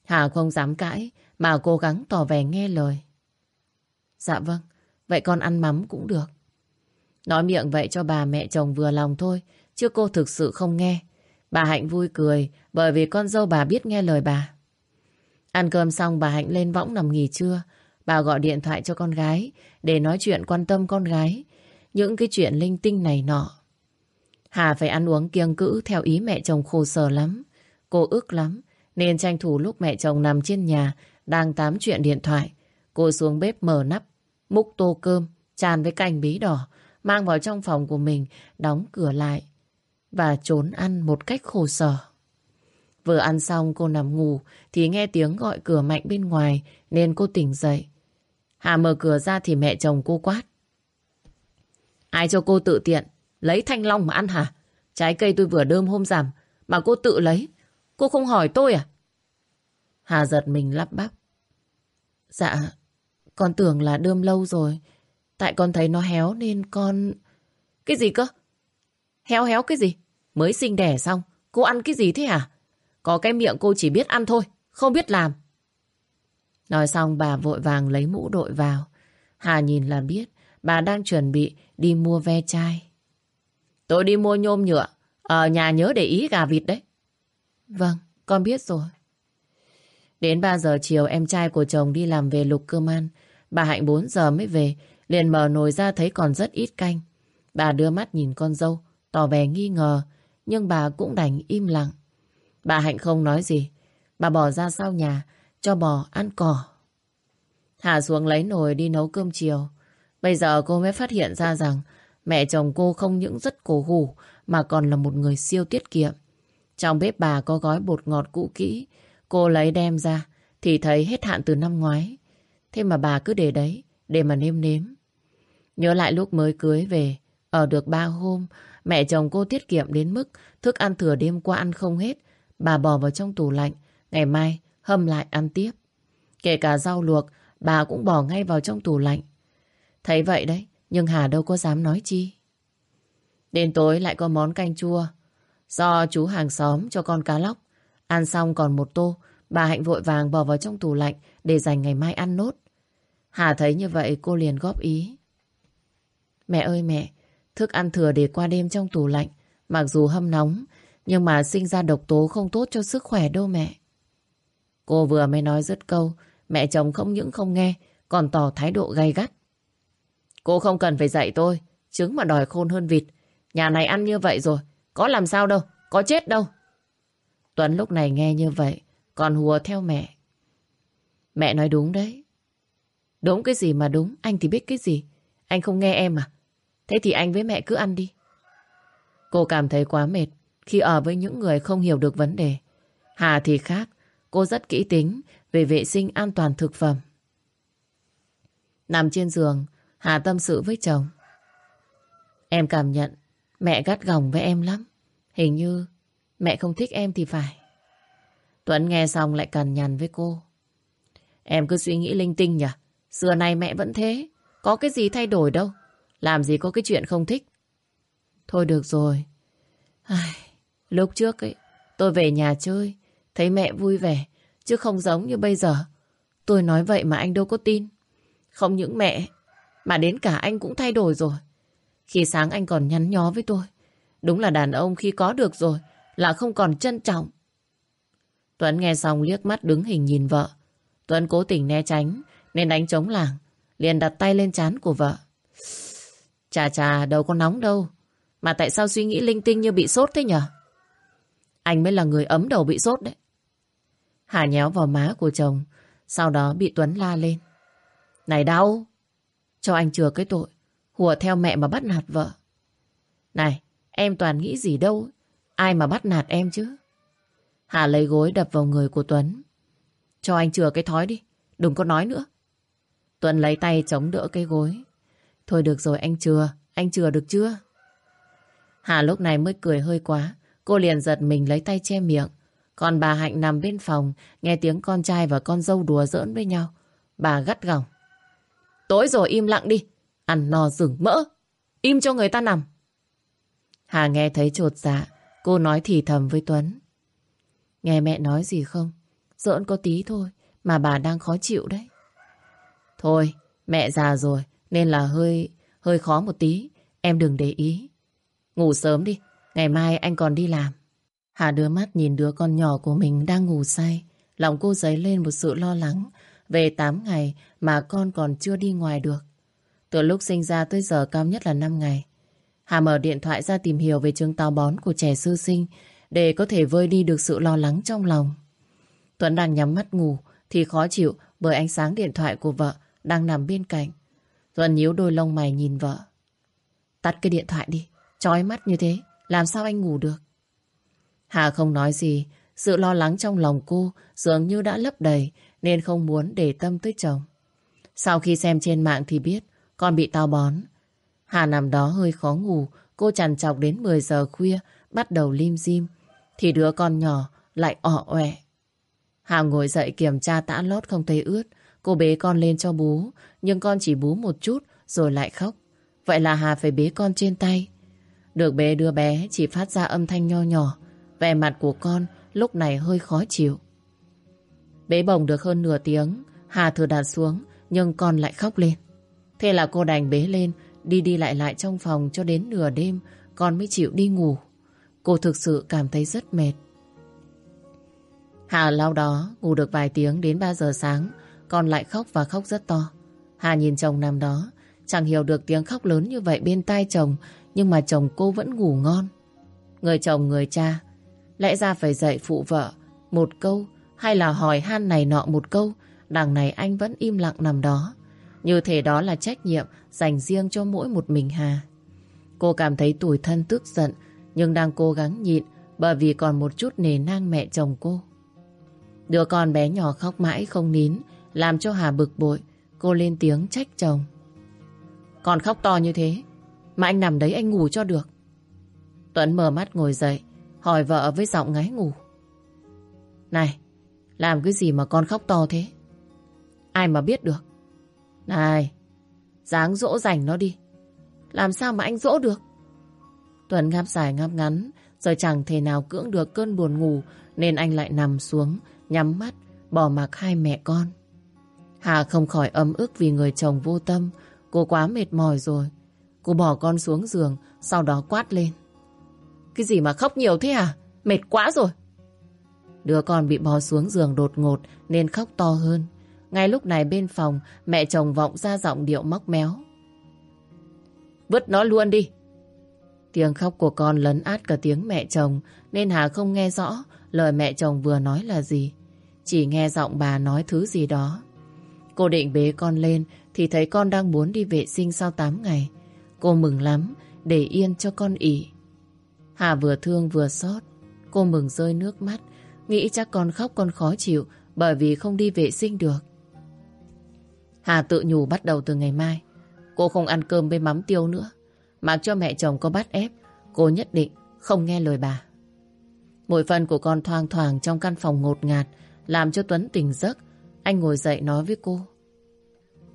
Hà không dám cãi, mà cố gắng tỏ vẻ nghe lời. Dạ vâng, vậy con ăn mắm cũng được. Nói miệng vậy cho bà mẹ chồng vừa lòng thôi, chứ cô thực sự không nghe. Bà Hạnh vui cười bởi vì con dâu bà biết nghe lời bà. Ăn cơm xong bà Hạnh lên võng nằm nghỉ trưa. Bà gọi điện thoại cho con gái để nói chuyện quan tâm con gái. Những cái chuyện linh tinh này nọ. Hà phải ăn uống kiêng cữ theo ý mẹ chồng khổ sở lắm. Cô ức lắm nên tranh thủ lúc mẹ chồng nằm trên nhà đang tám chuyện điện thoại. Cô xuống bếp mở nắp, múc tô cơm, tràn với canh bí đỏ, mang vào trong phòng của mình, đóng cửa lại và trốn ăn một cách khổ sở. Vừa ăn xong cô nằm ngủ thì nghe tiếng gọi cửa mạnh bên ngoài nên cô tỉnh dậy. Hà mở cửa ra thì mẹ chồng cô quát. Ai cho cô tự tiện lấy thanh long mà ăn hả? Trái cây tôi vừa đơm hôm giảm mà cô tự lấy. Cô không hỏi tôi à? Hà giật mình lắp bắp. Dạ, con tưởng là đơm lâu rồi. Tại con thấy nó héo nên con... Cái gì cơ? Héo héo cái gì? Mới sinh đẻ xong, cô ăn cái gì thế hả? Có cái miệng cô chỉ biết ăn thôi, không biết làm. Nói xong bà vội vàng lấy mũ đội vào. Hà nhìn là biết bà đang chuẩn bị đi mua ve chai. Tôi đi mua nhôm nhựa, ở nhà nhớ để ý gà vịt đấy. Vâng, con biết rồi. Đến 3 giờ chiều em trai của chồng đi làm về lục cơm ăn. Bà Hạnh 4 giờ mới về, liền mở nồi ra thấy còn rất ít canh. Bà đưa mắt nhìn con dâu, tỏ vẻ nghi ngờ, nhưng bà cũng đành im lặng. Bà Hạnh không nói gì, bà bỏ ra sau nhà, cho bò ăn cỏ. Hạ xuống lấy nồi đi nấu cơm chiều. Bây giờ cô mới phát hiện ra rằng mẹ chồng cô không những rất cổ hủ mà còn là một người siêu tiết kiệm. Trong bếp bà có gói bột ngọt cũ kỹ, cô lấy đem ra thì thấy hết hạn từ năm ngoái. Thế mà bà cứ để đấy, để mà nêm nếm. Nhớ lại lúc mới cưới về, ở được ba hôm, mẹ chồng cô tiết kiệm đến mức thức ăn thừa đêm qua ăn không hết. Bà bỏ vào trong tủ lạnh, ngày mai hâm lại ăn tiếp. Kể cả rau luộc, bà cũng bỏ ngay vào trong tủ lạnh. Thấy vậy đấy, nhưng Hà đâu có dám nói chi. Đến tối lại có món canh chua, do chú hàng xóm cho con cá lóc. Ăn xong còn một tô, bà Hạnh vội vàng bỏ vào trong tủ lạnh để dành ngày mai ăn nốt. Hà thấy như vậy cô liền góp ý. Mẹ ơi mẹ, thức ăn thừa để qua đêm trong tủ lạnh, mặc dù hâm nóng, nhưng mà sinh ra độc tố không tốt cho sức khỏe đâu mẹ. Cô vừa mới nói dứt câu, mẹ chồng không những không nghe, còn tỏ thái độ gay gắt. Cô không cần phải dạy tôi, trứng mà đòi khôn hơn vịt. Nhà này ăn như vậy rồi, có làm sao đâu, có chết đâu. Tuấn lúc này nghe như vậy, còn hùa theo mẹ. Mẹ nói đúng đấy. Đúng cái gì mà đúng, anh thì biết cái gì. Anh không nghe em à? Thế thì anh với mẹ cứ ăn đi. Cô cảm thấy quá mệt khi ở với những người không hiểu được vấn đề. Hà thì khác, cô rất kỹ tính về vệ sinh an toàn thực phẩm. Nằm trên giường, Hà tâm sự với chồng. Em cảm nhận mẹ gắt gỏng với em lắm. Hình như mẹ không thích em thì phải. Tuấn nghe xong lại cằn nhằn với cô. Em cứ suy nghĩ linh tinh nhỉ? Xưa nay mẹ vẫn thế. Có cái gì thay đổi đâu. Làm gì có cái chuyện không thích. Thôi được rồi. Ai, lúc trước ấy, Tôi về nhà chơi, thấy mẹ vui vẻ, chứ không giống như bây giờ. Tôi nói vậy mà anh đâu có tin. Không những mẹ, mà đến cả anh cũng thay đổi rồi. Khi sáng anh còn nhắn nhó với tôi. Đúng là đàn ông khi có được rồi, là không còn trân trọng. Tuấn nghe xong liếc mắt đứng hình nhìn vợ. Tuấn cố tình né tránh, nên đánh trống làng. Liền đặt tay lên chán của vợ. Chà chà, đâu có nóng đâu. Mà tại sao suy nghĩ linh tinh như bị sốt thế nhở? Anh mới là người ấm đầu bị sốt đấy. Hà nhéo vào má của chồng, sau đó bị Tuấn la lên. Này đau! Cho anh chừa cái tội, hùa theo mẹ mà bắt nạt vợ. Này, em toàn nghĩ gì đâu, ai mà bắt nạt em chứ? Hà lấy gối đập vào người của Tuấn. Cho anh chừa cái thói đi, đừng có nói nữa. Tuấn lấy tay chống đỡ cái gối. Thôi được rồi anh chừa, anh chừa được chưa? Hà lúc này mới cười hơi quá. Cô liền giật mình lấy tay che miệng. Còn bà Hạnh nằm bên phòng, nghe tiếng con trai và con dâu đùa giỡn với nhau. Bà gắt gỏng. Tối rồi im lặng đi, ăn no rừng mỡ. Im cho người ta nằm. Hà nghe thấy trột dạ, cô nói thì thầm với Tuấn. Nghe mẹ nói gì không? Giỡn có tí thôi, mà bà đang khó chịu đấy. Thôi, mẹ già rồi, nên là hơi hơi khó một tí. Em đừng để ý. Ngủ sớm đi, ngày mai anh còn đi làm. Hà đưa mắt nhìn đứa con nhỏ của mình đang ngủ say. Lòng cô dấy lên một sự lo lắng. Về 8 ngày mà con còn chưa đi ngoài được. Từ lúc sinh ra tới giờ cao nhất là 5 ngày. Hà mở điện thoại ra tìm hiểu về chứng táo bón của trẻ sơ sinh để có thể vơi đi được sự lo lắng trong lòng. Tuấn đang nhắm mắt ngủ thì khó chịu bởi ánh sáng điện thoại của vợ đang nằm bên cạnh. Tuấn nhíu đôi lông mày nhìn vợ. Tắt cái điện thoại đi, chói mắt như thế, làm sao anh ngủ được? Hà không nói gì, sự lo lắng trong lòng cô dường như đã lấp đầy nên không muốn để tâm tới chồng. Sau khi xem trên mạng thì biết con bị tao bón. Hà nằm đó hơi khó ngủ, cô chằn chọc đến 10 giờ khuya, bắt đầu lim dim. Thì đứa con nhỏ lại ọ ọe. Hà ngồi dậy kiểm tra tã lót không thấy ướt. Cô bế con lên cho bú, nhưng con chỉ bú một chút rồi lại khóc. Vậy là Hà phải bế con trên tay. Được bế đưa bé chỉ phát ra âm thanh nho nhỏ. Vẻ mặt của con lúc này hơi khó chịu. Bế bồng được hơn nửa tiếng, Hà thừa đặt xuống, nhưng con lại khóc lên. Thế là cô đành bế lên, đi đi lại lại trong phòng cho đến nửa đêm, con mới chịu đi ngủ. Cô thực sự cảm thấy rất mệt. Hà lao đó, ngủ được vài tiếng đến 3 giờ sáng, con lại khóc và khóc rất to. Hà nhìn chồng nằm đó, chẳng hiểu được tiếng khóc lớn như vậy bên tai chồng, nhưng mà chồng cô vẫn ngủ ngon. Người chồng người cha, lẽ ra phải dạy phụ vợ một câu hay là hỏi han này nọ một câu, đằng này anh vẫn im lặng nằm đó. Như thể đó là trách nhiệm dành riêng cho mỗi một mình Hà. Cô cảm thấy tủi thân tức giận, nhưng đang cố gắng nhịn bởi vì còn một chút nề nang mẹ chồng cô. Đứa con bé nhỏ khóc mãi không nín, làm cho Hà bực bội. Cô lên tiếng trách chồng. Còn khóc to như thế, mà anh nằm đấy anh ngủ cho được. Tuấn mở mắt ngồi dậy, hỏi vợ với giọng ngái ngủ. Này, làm cái gì mà con khóc to thế? Ai mà biết được? Này, dáng dỗ dành nó đi. Làm sao mà anh dỗ được? Tuấn ngáp dài ngáp ngắn, rồi chẳng thể nào cưỡng được cơn buồn ngủ, nên anh lại nằm xuống, nhắm mắt, bỏ mặc hai mẹ con. Hà không khỏi ấm ức vì người chồng vô tâm, cô quá mệt mỏi rồi. Cô bỏ con xuống giường, sau đó quát lên. Cái gì mà khóc nhiều thế à? Mệt quá rồi. Đứa con bị bò xuống giường đột ngột nên khóc to hơn. Ngay lúc này bên phòng, mẹ chồng vọng ra giọng điệu móc méo. Vứt nó luôn đi. Tiếng khóc của con lấn át cả tiếng mẹ chồng nên Hà không nghe rõ lời mẹ chồng vừa nói là gì. Chỉ nghe giọng bà nói thứ gì đó. Cô định bế con lên thì thấy con đang muốn đi vệ sinh sau 8 ngày. Cô mừng lắm để yên cho con ỉ. Hà vừa thương vừa xót. Cô mừng rơi nước mắt. Nghĩ chắc con khóc con khó chịu bởi vì không đi vệ sinh được. Hà tự nhủ bắt đầu từ ngày mai. Cô không ăn cơm với mắm tiêu nữa. Mặc cho mẹ chồng có bắt ép, cô nhất định không nghe lời bà. Mỗi phân của con thoang thoảng trong căn phòng ngột ngạt làm cho Tuấn tỉnh giấc. Anh ngồi dậy nói với cô.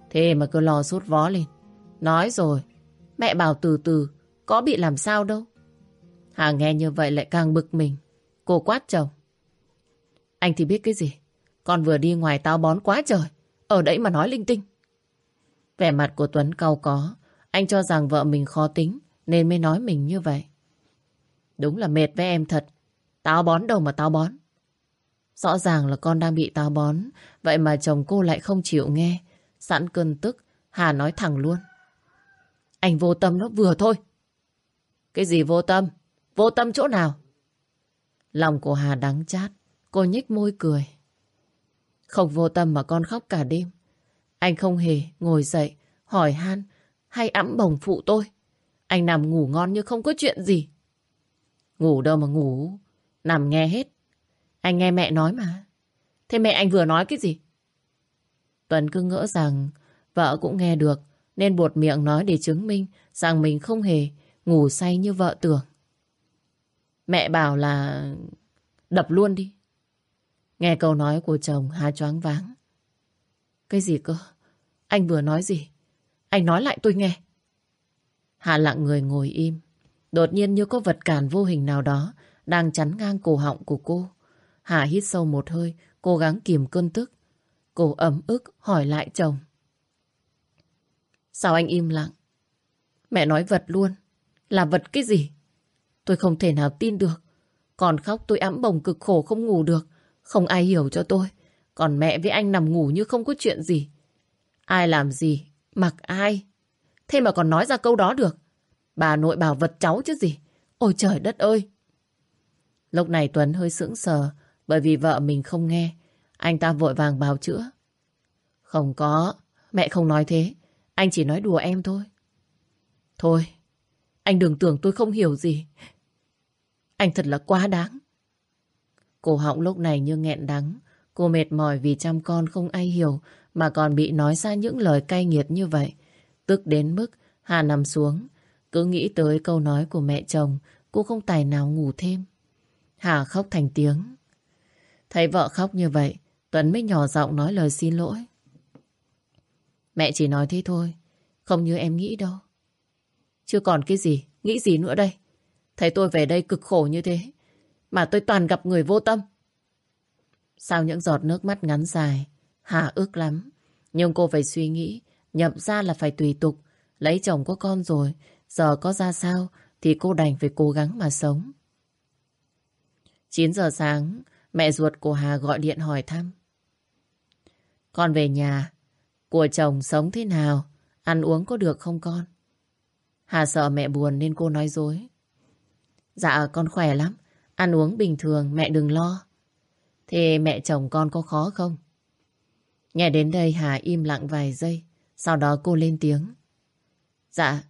Thế mà cứ lo sốt vó lên. Nói rồi, mẹ bảo từ từ, có bị làm sao đâu. Hà nghe như vậy lại càng bực mình. Cô quát chồng. Anh thì biết cái gì? Con vừa đi ngoài tao bón quá trời. Ở đấy mà nói linh tinh. Vẻ mặt của Tuấn cau có. Anh cho rằng vợ mình khó tính nên mới nói mình như vậy. Đúng là mệt với em thật. Tao bón đâu mà tao bón. Rõ ràng là con đang bị táo bón. Vậy mà chồng cô lại không chịu nghe. Sẵn cơn tức, Hà nói thẳng luôn. Anh vô tâm nó vừa thôi. Cái gì vô tâm? Vô tâm chỗ nào? Lòng của Hà đắng chát. Cô nhích môi cười. Không vô tâm mà con khóc cả đêm. Anh không hề ngồi dậy, hỏi han hay ẵm bồng phụ tôi. Anh nằm ngủ ngon như không có chuyện gì. Ngủ đâu mà ngủ. Nằm nghe hết. Anh nghe mẹ nói mà. Thế mẹ anh vừa nói cái gì? Tuấn cứ ngỡ rằng vợ cũng nghe được, nên buột miệng nói để chứng minh rằng mình không hề ngủ say như vợ tưởng. Mẹ bảo là đập luôn đi. Nghe câu nói của chồng Hà choáng váng. Cái gì cơ? Anh vừa nói gì? Anh nói lại tôi nghe. Hà lặng người ngồi im. Đột nhiên như có vật cản vô hình nào đó đang chắn ngang cổ họng của cô. Hà hít sâu một hơi, cố gắng kìm cơn tức. Cô ấm ức hỏi lại chồng. Sao anh im lặng? Mẹ nói vật luôn. Là vật cái gì? Tôi không thể nào tin được. Còn khóc tôi ấm bồng cực khổ không ngủ được. Không ai hiểu cho tôi. Còn mẹ với anh nằm ngủ như không có chuyện gì. Ai làm gì? Mặc ai? Thế mà còn nói ra câu đó được. Bà nội bảo vật cháu chứ gì. Ôi trời đất ơi! Lúc này Tuấn hơi sững sờ bởi vì vợ mình không nghe. Anh ta vội vàng bào chữa. Không có, mẹ không nói thế. Anh chỉ nói đùa em thôi. Thôi, anh đừng tưởng tôi không hiểu gì. Anh thật là quá đáng. Cổ họng lúc này như nghẹn đắng. Cô mệt mỏi vì chăm con không ai hiểu mà còn bị nói ra những lời cay nghiệt như vậy. Tức đến mức Hà nằm xuống. Cứ nghĩ tới câu nói của mẹ chồng cô không tài nào ngủ thêm. Hà khóc thành tiếng. Thấy vợ khóc như vậy Tuấn mới nhỏ giọng nói lời xin lỗi. Mẹ chỉ nói thế thôi. Không như em nghĩ đâu. Chưa còn cái gì, nghĩ gì nữa đây. Thấy tôi về đây cực khổ như thế. Mà tôi toàn gặp người vô tâm. Sau những giọt nước mắt ngắn dài, Hà ước lắm. Nhưng cô phải suy nghĩ, nhậm ra là phải tùy tục. Lấy chồng có con rồi, giờ có ra sao thì cô đành phải cố gắng mà sống. 9 giờ sáng, mẹ ruột của Hà gọi điện hỏi thăm. Con về nhà, của chồng sống thế nào, ăn uống có được không con? Hà sợ mẹ buồn nên cô nói dối. Dạ con khỏe lắm, ăn uống bình thường mẹ đừng lo. Thế mẹ chồng con có khó không? Nghe đến đây Hà im lặng vài giây, sau đó cô lên tiếng. Dạ,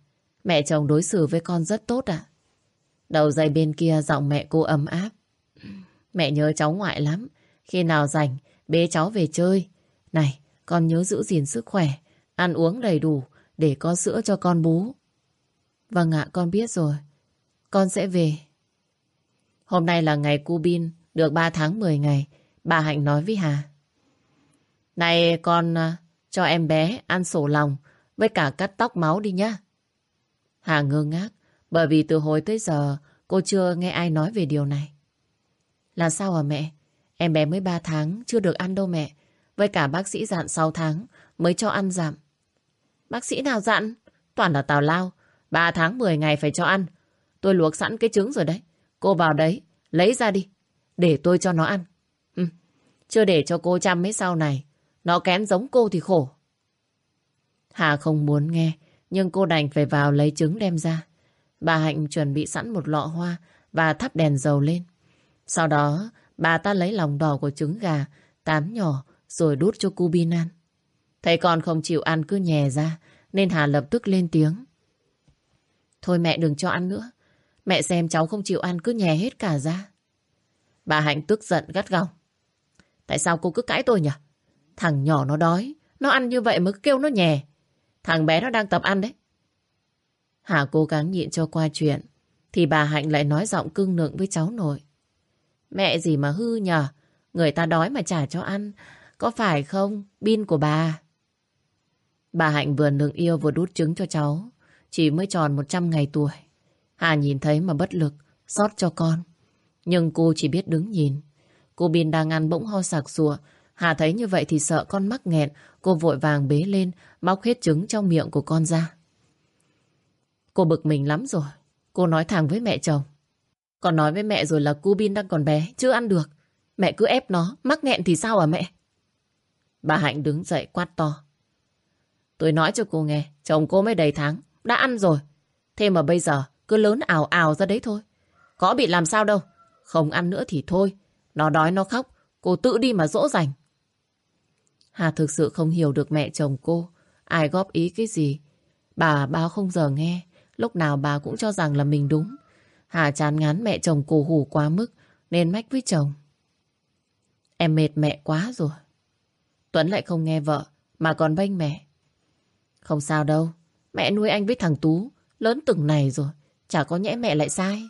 mẹ chồng đối xử với con rất tốt ạ. Đầu dây bên kia giọng mẹ cô ấm áp. Mẹ nhớ cháu ngoại lắm, khi nào rảnh bế cháu về chơi. Này, con nhớ giữ gìn sức khỏe, ăn uống đầy đủ để có sữa cho con bú. Vâng ạ, con biết rồi. Con sẽ về. Hôm nay là ngày cu bin, được 3 tháng 10 ngày. Bà Hạnh nói với Hà. Này con à, cho em bé ăn sổ lòng với cả cắt tóc máu đi nhá. Hà ngơ ngác bởi vì từ hồi tới giờ cô chưa nghe ai nói về điều này. Là sao hả mẹ? Em bé mới 3 tháng chưa được ăn đâu mẹ. Với cả bác sĩ dặn 6 tháng mới cho ăn giảm. Bác sĩ nào dặn? Toàn là tào lao. 3 tháng 10 ngày phải cho ăn. Tôi luộc sẵn cái trứng rồi đấy. Cô vào đấy, lấy ra đi. Để tôi cho nó ăn. Ừ. Chưa để cho cô chăm mấy sau này. Nó kén giống cô thì khổ. Hà không muốn nghe, nhưng cô đành phải vào lấy trứng đem ra. Bà Hạnh chuẩn bị sẵn một lọ hoa và thắp đèn dầu lên. Sau đó, bà ta lấy lòng đỏ của trứng gà, tám nhỏ rồi đút cho cu bin ăn. Thấy con không chịu ăn cứ nhè ra, nên Hà lập tức lên tiếng. Thôi mẹ đừng cho ăn nữa. Mẹ xem cháu không chịu ăn cứ nhè hết cả ra. Bà Hạnh tức giận gắt gỏng. Tại sao cô cứ cãi tôi nhỉ? Thằng nhỏ nó đói, nó ăn như vậy mới kêu nó nhè. Thằng bé nó đang tập ăn đấy. Hà cố gắng nhịn cho qua chuyện, thì bà Hạnh lại nói giọng cưng nượng với cháu nội. Mẹ gì mà hư nhờ, người ta đói mà trả cho ăn, có phải không, bin của bà? Bà Hạnh vừa nương yêu vừa đút trứng cho cháu, chỉ mới tròn 100 ngày tuổi. Hà nhìn thấy mà bất lực, xót cho con. Nhưng cô chỉ biết đứng nhìn. Cô Bin đang ăn bỗng ho sặc sụa. Hà thấy như vậy thì sợ con mắc nghẹn. Cô vội vàng bế lên, móc hết trứng trong miệng của con ra. Cô bực mình lắm rồi. Cô nói thẳng với mẹ chồng. Còn nói với mẹ rồi là cu Bin đang còn bé, chưa ăn được. Mẹ cứ ép nó, mắc nghẹn thì sao à mẹ? Bà Hạnh đứng dậy quát to. Tôi nói cho cô nghe, chồng cô mới đầy tháng, đã ăn rồi. Thế mà bây giờ cứ lớn ảo ảo ra đấy thôi. Có bị làm sao đâu. Không ăn nữa thì thôi. Nó đói nó khóc, cô tự đi mà dỗ dành. Hà thực sự không hiểu được mẹ chồng cô. Ai góp ý cái gì. Bà bao không giờ nghe. Lúc nào bà cũng cho rằng là mình đúng. Hà chán ngán mẹ chồng cù hủ quá mức, nên mách với chồng. Em mệt mẹ quá rồi. Tuấn lại không nghe vợ, mà còn bênh mẹ. Không sao đâu. Mẹ nuôi anh với thằng Tú, lớn từng này rồi. Chả có nhẽ mẹ lại sai.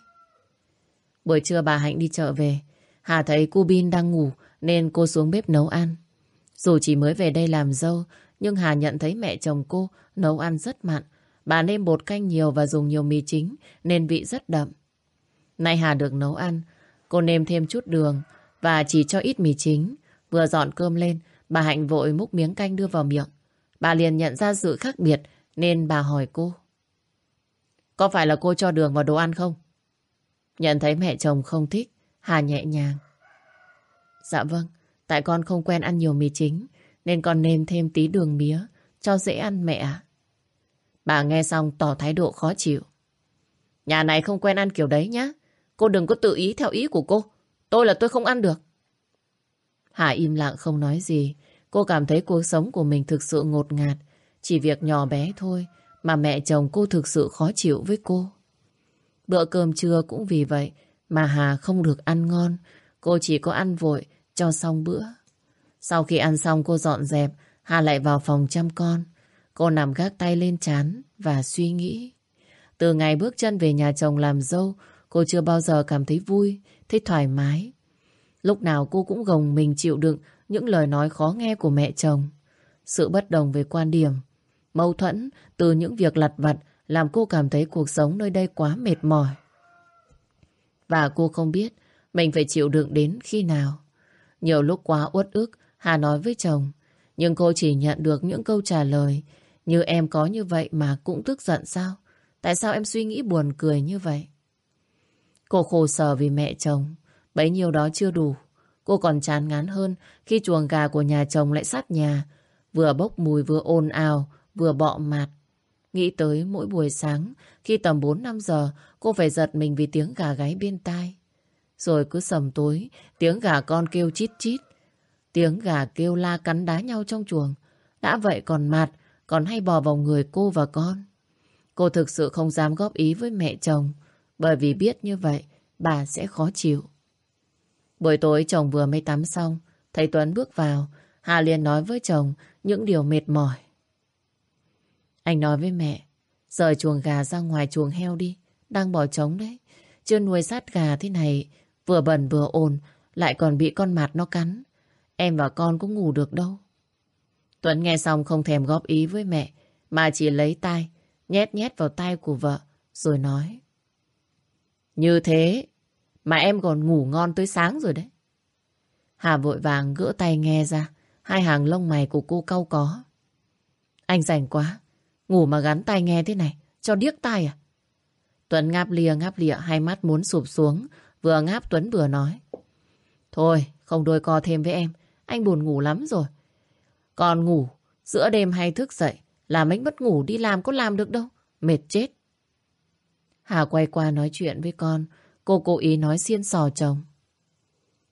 Buổi trưa bà Hạnh đi chợ về. Hà thấy cô Bin đang ngủ, nên cô xuống bếp nấu ăn. Dù chỉ mới về đây làm dâu, nhưng Hà nhận thấy mẹ chồng cô nấu ăn rất mặn. Bà nêm bột canh nhiều và dùng nhiều mì chính, nên vị rất đậm. Nay Hà được nấu ăn, cô nêm thêm chút đường và chỉ cho ít mì chính. Vừa dọn cơm lên, bà Hạnh vội múc miếng canh đưa vào miệng. Bà liền nhận ra sự khác biệt nên bà hỏi cô. Có phải là cô cho đường vào đồ ăn không? Nhận thấy mẹ chồng không thích, Hà nhẹ nhàng. Dạ vâng, tại con không quen ăn nhiều mì chính nên con nêm thêm tí đường mía cho dễ ăn mẹ ạ. Bà nghe xong tỏ thái độ khó chịu. Nhà này không quen ăn kiểu đấy nhá. Cô đừng có tự ý theo ý của cô. Tôi là tôi không ăn được. Hà im lặng không nói gì. Cô cảm thấy cuộc sống của mình thực sự ngột ngạt. Chỉ việc nhỏ bé thôi mà mẹ chồng cô thực sự khó chịu với cô. Bữa cơm trưa cũng vì vậy mà Hà không được ăn ngon. Cô chỉ có ăn vội cho xong bữa. Sau khi ăn xong cô dọn dẹp, Hà lại vào phòng chăm con. Cô nằm gác tay lên chán và suy nghĩ. Từ ngày bước chân về nhà chồng làm dâu, cô chưa bao giờ cảm thấy vui, thấy thoải mái. Lúc nào cô cũng gồng mình chịu đựng những lời nói khó nghe của mẹ chồng. Sự bất đồng về quan điểm, mâu thuẫn từ những việc lặt vặt làm cô cảm thấy cuộc sống nơi đây quá mệt mỏi. Và cô không biết mình phải chịu đựng đến khi nào. Nhiều lúc quá uất ức, Hà nói với chồng, nhưng cô chỉ nhận được những câu trả lời như em có như vậy mà cũng tức giận sao? Tại sao em suy nghĩ buồn cười như vậy? Cô khổ sở vì mẹ chồng. Bấy nhiêu đó chưa đủ. Cô còn chán ngán hơn khi chuồng gà của nhà chồng lại sát nhà. Vừa bốc mùi vừa ồn ào, vừa bọ mạt. Nghĩ tới mỗi buổi sáng, khi tầm 4-5 giờ, cô phải giật mình vì tiếng gà gáy bên tai. Rồi cứ sầm tối, tiếng gà con kêu chít chít. Tiếng gà kêu la cắn đá nhau trong chuồng. Đã vậy còn mạt, còn hay bò vào người cô và con. Cô thực sự không dám góp ý với mẹ chồng, bởi vì biết như vậy, bà sẽ khó chịu. Buổi tối chồng vừa mới tắm xong, thấy Tuấn bước vào, Hà liền nói với chồng những điều mệt mỏi. Anh nói với mẹ, rời chuồng gà ra ngoài chuồng heo đi, đang bỏ trống đấy. Chưa nuôi sát gà thế này, vừa bẩn vừa ồn, lại còn bị con mạt nó cắn. Em và con cũng ngủ được đâu. Tuấn nghe xong không thèm góp ý với mẹ, mà chỉ lấy tay, nhét nhét vào tay của vợ, rồi nói. Như thế, mà em còn ngủ ngon tới sáng rồi đấy. Hà vội vàng gỡ tay nghe ra, hai hàng lông mày của cô cau có. Anh rảnh quá, ngủ mà gắn tay nghe thế này, cho điếc tai à? Tuấn ngáp lìa ngáp lịa, hai mắt muốn sụp xuống, vừa ngáp Tuấn vừa nói. Thôi, không đôi co thêm với em, anh buồn ngủ lắm rồi. Còn ngủ, giữa đêm hay thức dậy, làm anh mất ngủ đi làm có làm được đâu. Mệt chết. Hà quay qua nói chuyện với con. Cô cố ý nói xiên sò chồng.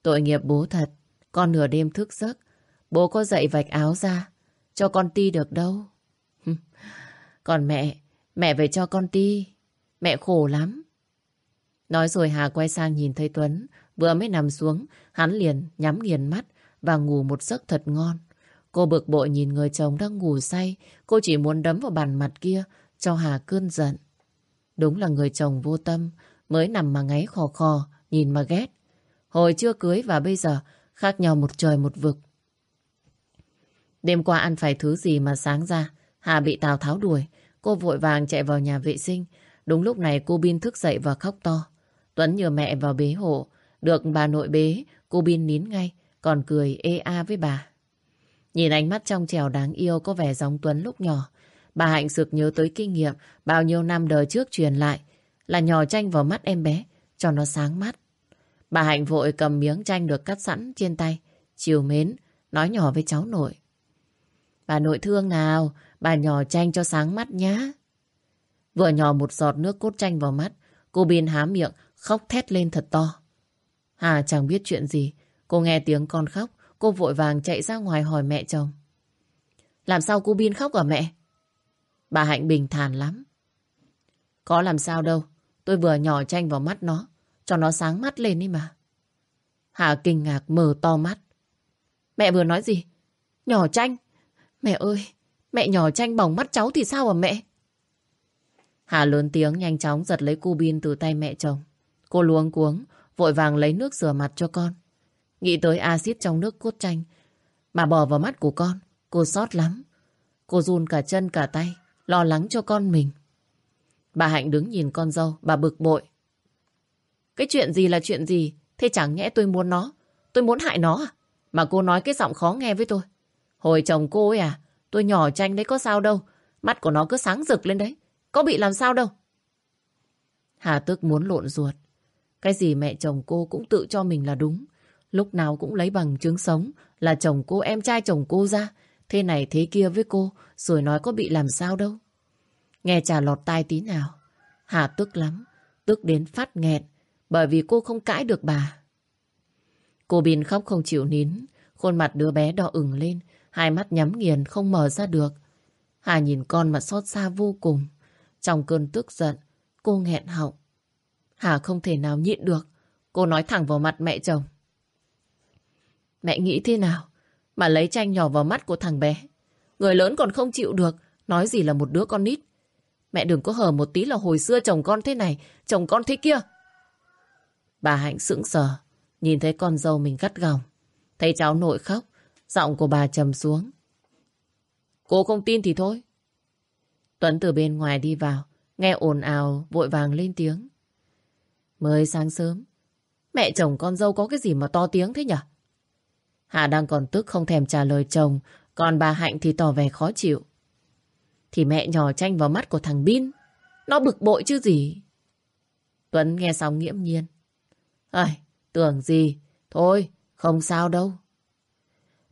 Tội nghiệp bố thật. Con nửa đêm thức giấc. Bố có dậy vạch áo ra. Cho con ti được đâu. Còn mẹ, mẹ phải cho con ti. Mẹ khổ lắm. Nói rồi Hà quay sang nhìn thấy Tuấn. Vừa mới nằm xuống, hắn liền nhắm nghiền mắt và ngủ một giấc thật ngon. Cô bực bội nhìn người chồng đang ngủ say. Cô chỉ muốn đấm vào bàn mặt kia cho Hà cơn giận. Đúng là người chồng vô tâm, mới nằm mà ngáy khò khò, nhìn mà ghét. Hồi chưa cưới và bây giờ khác nhau một trời một vực. Đêm qua ăn phải thứ gì mà sáng ra, Hà bị Tào Tháo đuổi. Cô vội vàng chạy vào nhà vệ sinh. Đúng lúc này cô Bin thức dậy và khóc to. Tuấn nhờ mẹ vào bế hộ. Được bà nội bế, cô Bin nín ngay, còn cười ê a với bà. Nhìn ánh mắt trong trèo đáng yêu có vẻ giống Tuấn lúc nhỏ. Bà Hạnh sực nhớ tới kinh nghiệm bao nhiêu năm đời trước truyền lại là nhỏ chanh vào mắt em bé cho nó sáng mắt. Bà Hạnh vội cầm miếng chanh được cắt sẵn trên tay, chiều mến, nói nhỏ với cháu nội. Bà nội thương nào, bà nhỏ chanh cho sáng mắt nhá. Vừa nhỏ một giọt nước cốt chanh vào mắt, cô Bin há miệng, khóc thét lên thật to. Hà chẳng biết chuyện gì, cô nghe tiếng con khóc, cô vội vàng chạy ra ngoài hỏi mẹ chồng. Làm sao cô Bin khóc à mẹ? Bà Hạnh bình thản lắm. Có làm sao đâu, tôi vừa nhỏ chanh vào mắt nó, cho nó sáng mắt lên đi mà. Hà kinh ngạc mở to mắt. Mẹ vừa nói gì? Nhỏ chanh? Mẹ ơi, mẹ nhỏ chanh bỏng mắt cháu thì sao hả mẹ? Hà lớn tiếng nhanh chóng giật lấy cu bin từ tay mẹ chồng. Cô luống cuống, vội vàng lấy nước rửa mặt cho con. Nghĩ tới axit trong nước cốt chanh mà bỏ vào mắt của con, cô sót lắm. Cô run cả chân cả tay, lo lắng cho con mình. Bà Hạnh đứng nhìn con dâu, bà bực bội. Cái chuyện gì là chuyện gì? Thế chẳng nhẽ tôi muốn nó, tôi muốn hại nó à? Mà cô nói cái giọng khó nghe với tôi. Hồi chồng cô ấy à, tôi nhỏ tranh đấy có sao đâu. Mắt của nó cứ sáng rực lên đấy. Có bị làm sao đâu. Hà tức muốn lộn ruột. Cái gì mẹ chồng cô cũng tự cho mình là đúng. Lúc nào cũng lấy bằng chứng sống là chồng cô em trai chồng cô ra. Thế này thế kia với cô rồi nói có bị làm sao đâu. Nghe trả lọt tai tí nào. Hà tức lắm. Tức đến phát nghẹn bởi vì cô không cãi được bà. Cô bình khóc không chịu nín. Khuôn mặt đứa bé đỏ ửng lên. Hai mắt nhắm nghiền không mở ra được. Hà nhìn con mà xót xa vô cùng. Trong cơn tức giận, cô nghẹn họng. Hà không thể nào nhịn được. Cô nói thẳng vào mặt mẹ chồng. Mẹ nghĩ thế nào mà lấy chanh nhỏ vào mắt của thằng bé? Người lớn còn không chịu được, nói gì là một đứa con nít. Mẹ đừng có hờ một tí là hồi xưa chồng con thế này, chồng con thế kia. Bà Hạnh sững sờ, nhìn thấy con dâu mình gắt gỏng. Thấy cháu nội khóc, giọng của bà trầm xuống. Cô không tin thì thôi. Tuấn từ bên ngoài đi vào, nghe ồn ào, vội vàng lên tiếng. Mới sáng sớm, mẹ chồng con dâu có cái gì mà to tiếng thế nhỉ? Hà đang còn tức không thèm trả lời chồng, còn bà Hạnh thì tỏ vẻ khó chịu. Thì mẹ nhỏ tranh vào mắt của thằng Bin. Nó bực bội chứ gì. Tuấn nghe xong nghiễm nhiên. Ây, tưởng gì? Thôi, không sao đâu.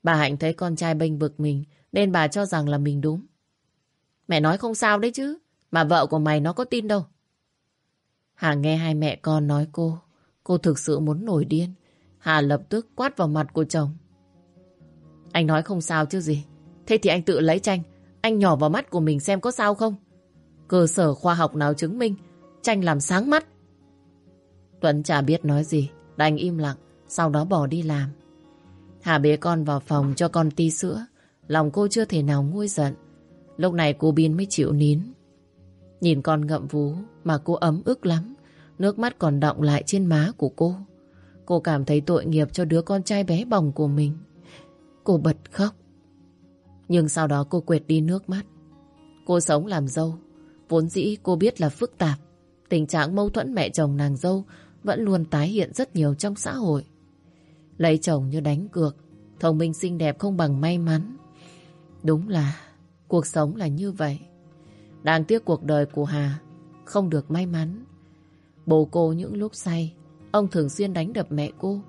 Bà Hạnh thấy con trai bênh vực mình nên bà cho rằng là mình đúng. Mẹ nói không sao đấy chứ. Mà vợ của mày nó có tin đâu. Hà nghe hai mẹ con nói cô. Cô thực sự muốn nổi điên. Hà lập tức quát vào mặt của chồng. Anh nói không sao chứ gì. Thế thì anh tự lấy chanh Anh nhỏ vào mắt của mình xem có sao không. Cơ sở khoa học nào chứng minh chanh làm sáng mắt. Tuấn chả biết nói gì. Đành im lặng. Sau đó bỏ đi làm. Hà bế con vào phòng cho con ti sữa. Lòng cô chưa thể nào nguôi giận. Lúc này cô Bin mới chịu nín. Nhìn con ngậm vú mà cô ấm ức lắm. Nước mắt còn đọng lại trên má của cô. Cô cảm thấy tội nghiệp cho đứa con trai bé bỏng của mình. Cô bật khóc. Nhưng sau đó cô quệt đi nước mắt. Cô sống làm dâu. Vốn dĩ cô biết là phức tạp. Tình trạng mâu thuẫn mẹ chồng nàng dâu vẫn luôn tái hiện rất nhiều trong xã hội. Lấy chồng như đánh cược. Thông minh xinh đẹp không bằng may mắn. Đúng là cuộc sống là như vậy. Đáng tiếc cuộc đời của Hà không được may mắn. Bố cô những lúc say, ông thường xuyên đánh đập mẹ cô.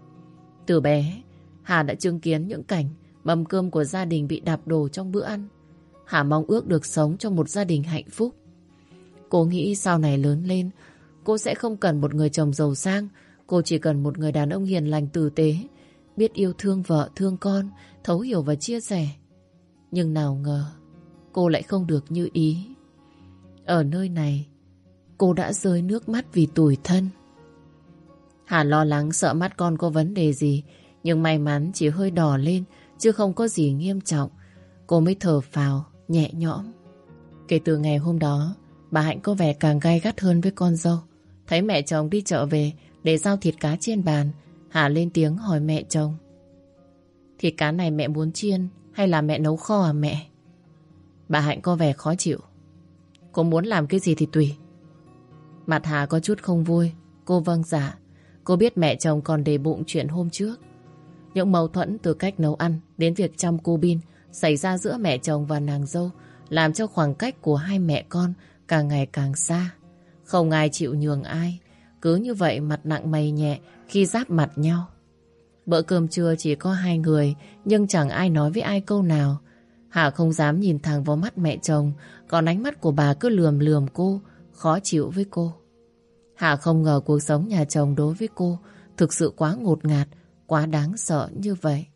Từ bé, Hà đã chứng kiến những cảnh mâm cơm của gia đình bị đạp đổ trong bữa ăn. Hà mong ước được sống trong một gia đình hạnh phúc. Cô nghĩ sau này lớn lên, cô sẽ không cần một người chồng giàu sang, cô chỉ cần một người đàn ông hiền lành tử tế, biết yêu thương vợ, thương con, thấu hiểu và chia sẻ. Nhưng nào ngờ, cô lại không được như ý. Ở nơi này, cô đã rơi nước mắt vì tủi thân. Hà lo lắng sợ mắt con có vấn đề gì, nhưng may mắn chỉ hơi đỏ lên, chứ không có gì nghiêm trọng. Cô mới thở phào, nhẹ nhõm. Kể từ ngày hôm đó, bà Hạnh có vẻ càng gay gắt hơn với con dâu. Thấy mẹ chồng đi chợ về để giao thịt cá trên bàn, Hà lên tiếng hỏi mẹ chồng. Thịt cá này mẹ muốn chiên hay là mẹ nấu kho à mẹ? Bà Hạnh có vẻ khó chịu. Cô muốn làm cái gì thì tùy. Mặt Hà có chút không vui. Cô vâng dạ. Cô biết mẹ chồng còn để bụng chuyện hôm trước. Những mâu thuẫn từ cách nấu ăn đến việc chăm cô bin xảy ra giữa mẹ chồng và nàng dâu làm cho khoảng cách của hai mẹ con càng ngày càng xa. Không ai chịu nhường ai. Cứ như vậy mặt nặng mày nhẹ khi giáp mặt nhau. Bữa cơm trưa chỉ có hai người nhưng chẳng ai nói với ai câu nào. Hà không dám nhìn thẳng vào mắt mẹ chồng còn ánh mắt của bà cứ lườm lườm cô khó chịu với cô. Hà không ngờ cuộc sống nhà chồng đối với cô thực sự quá ngột ngạt, quá đáng sợ như vậy.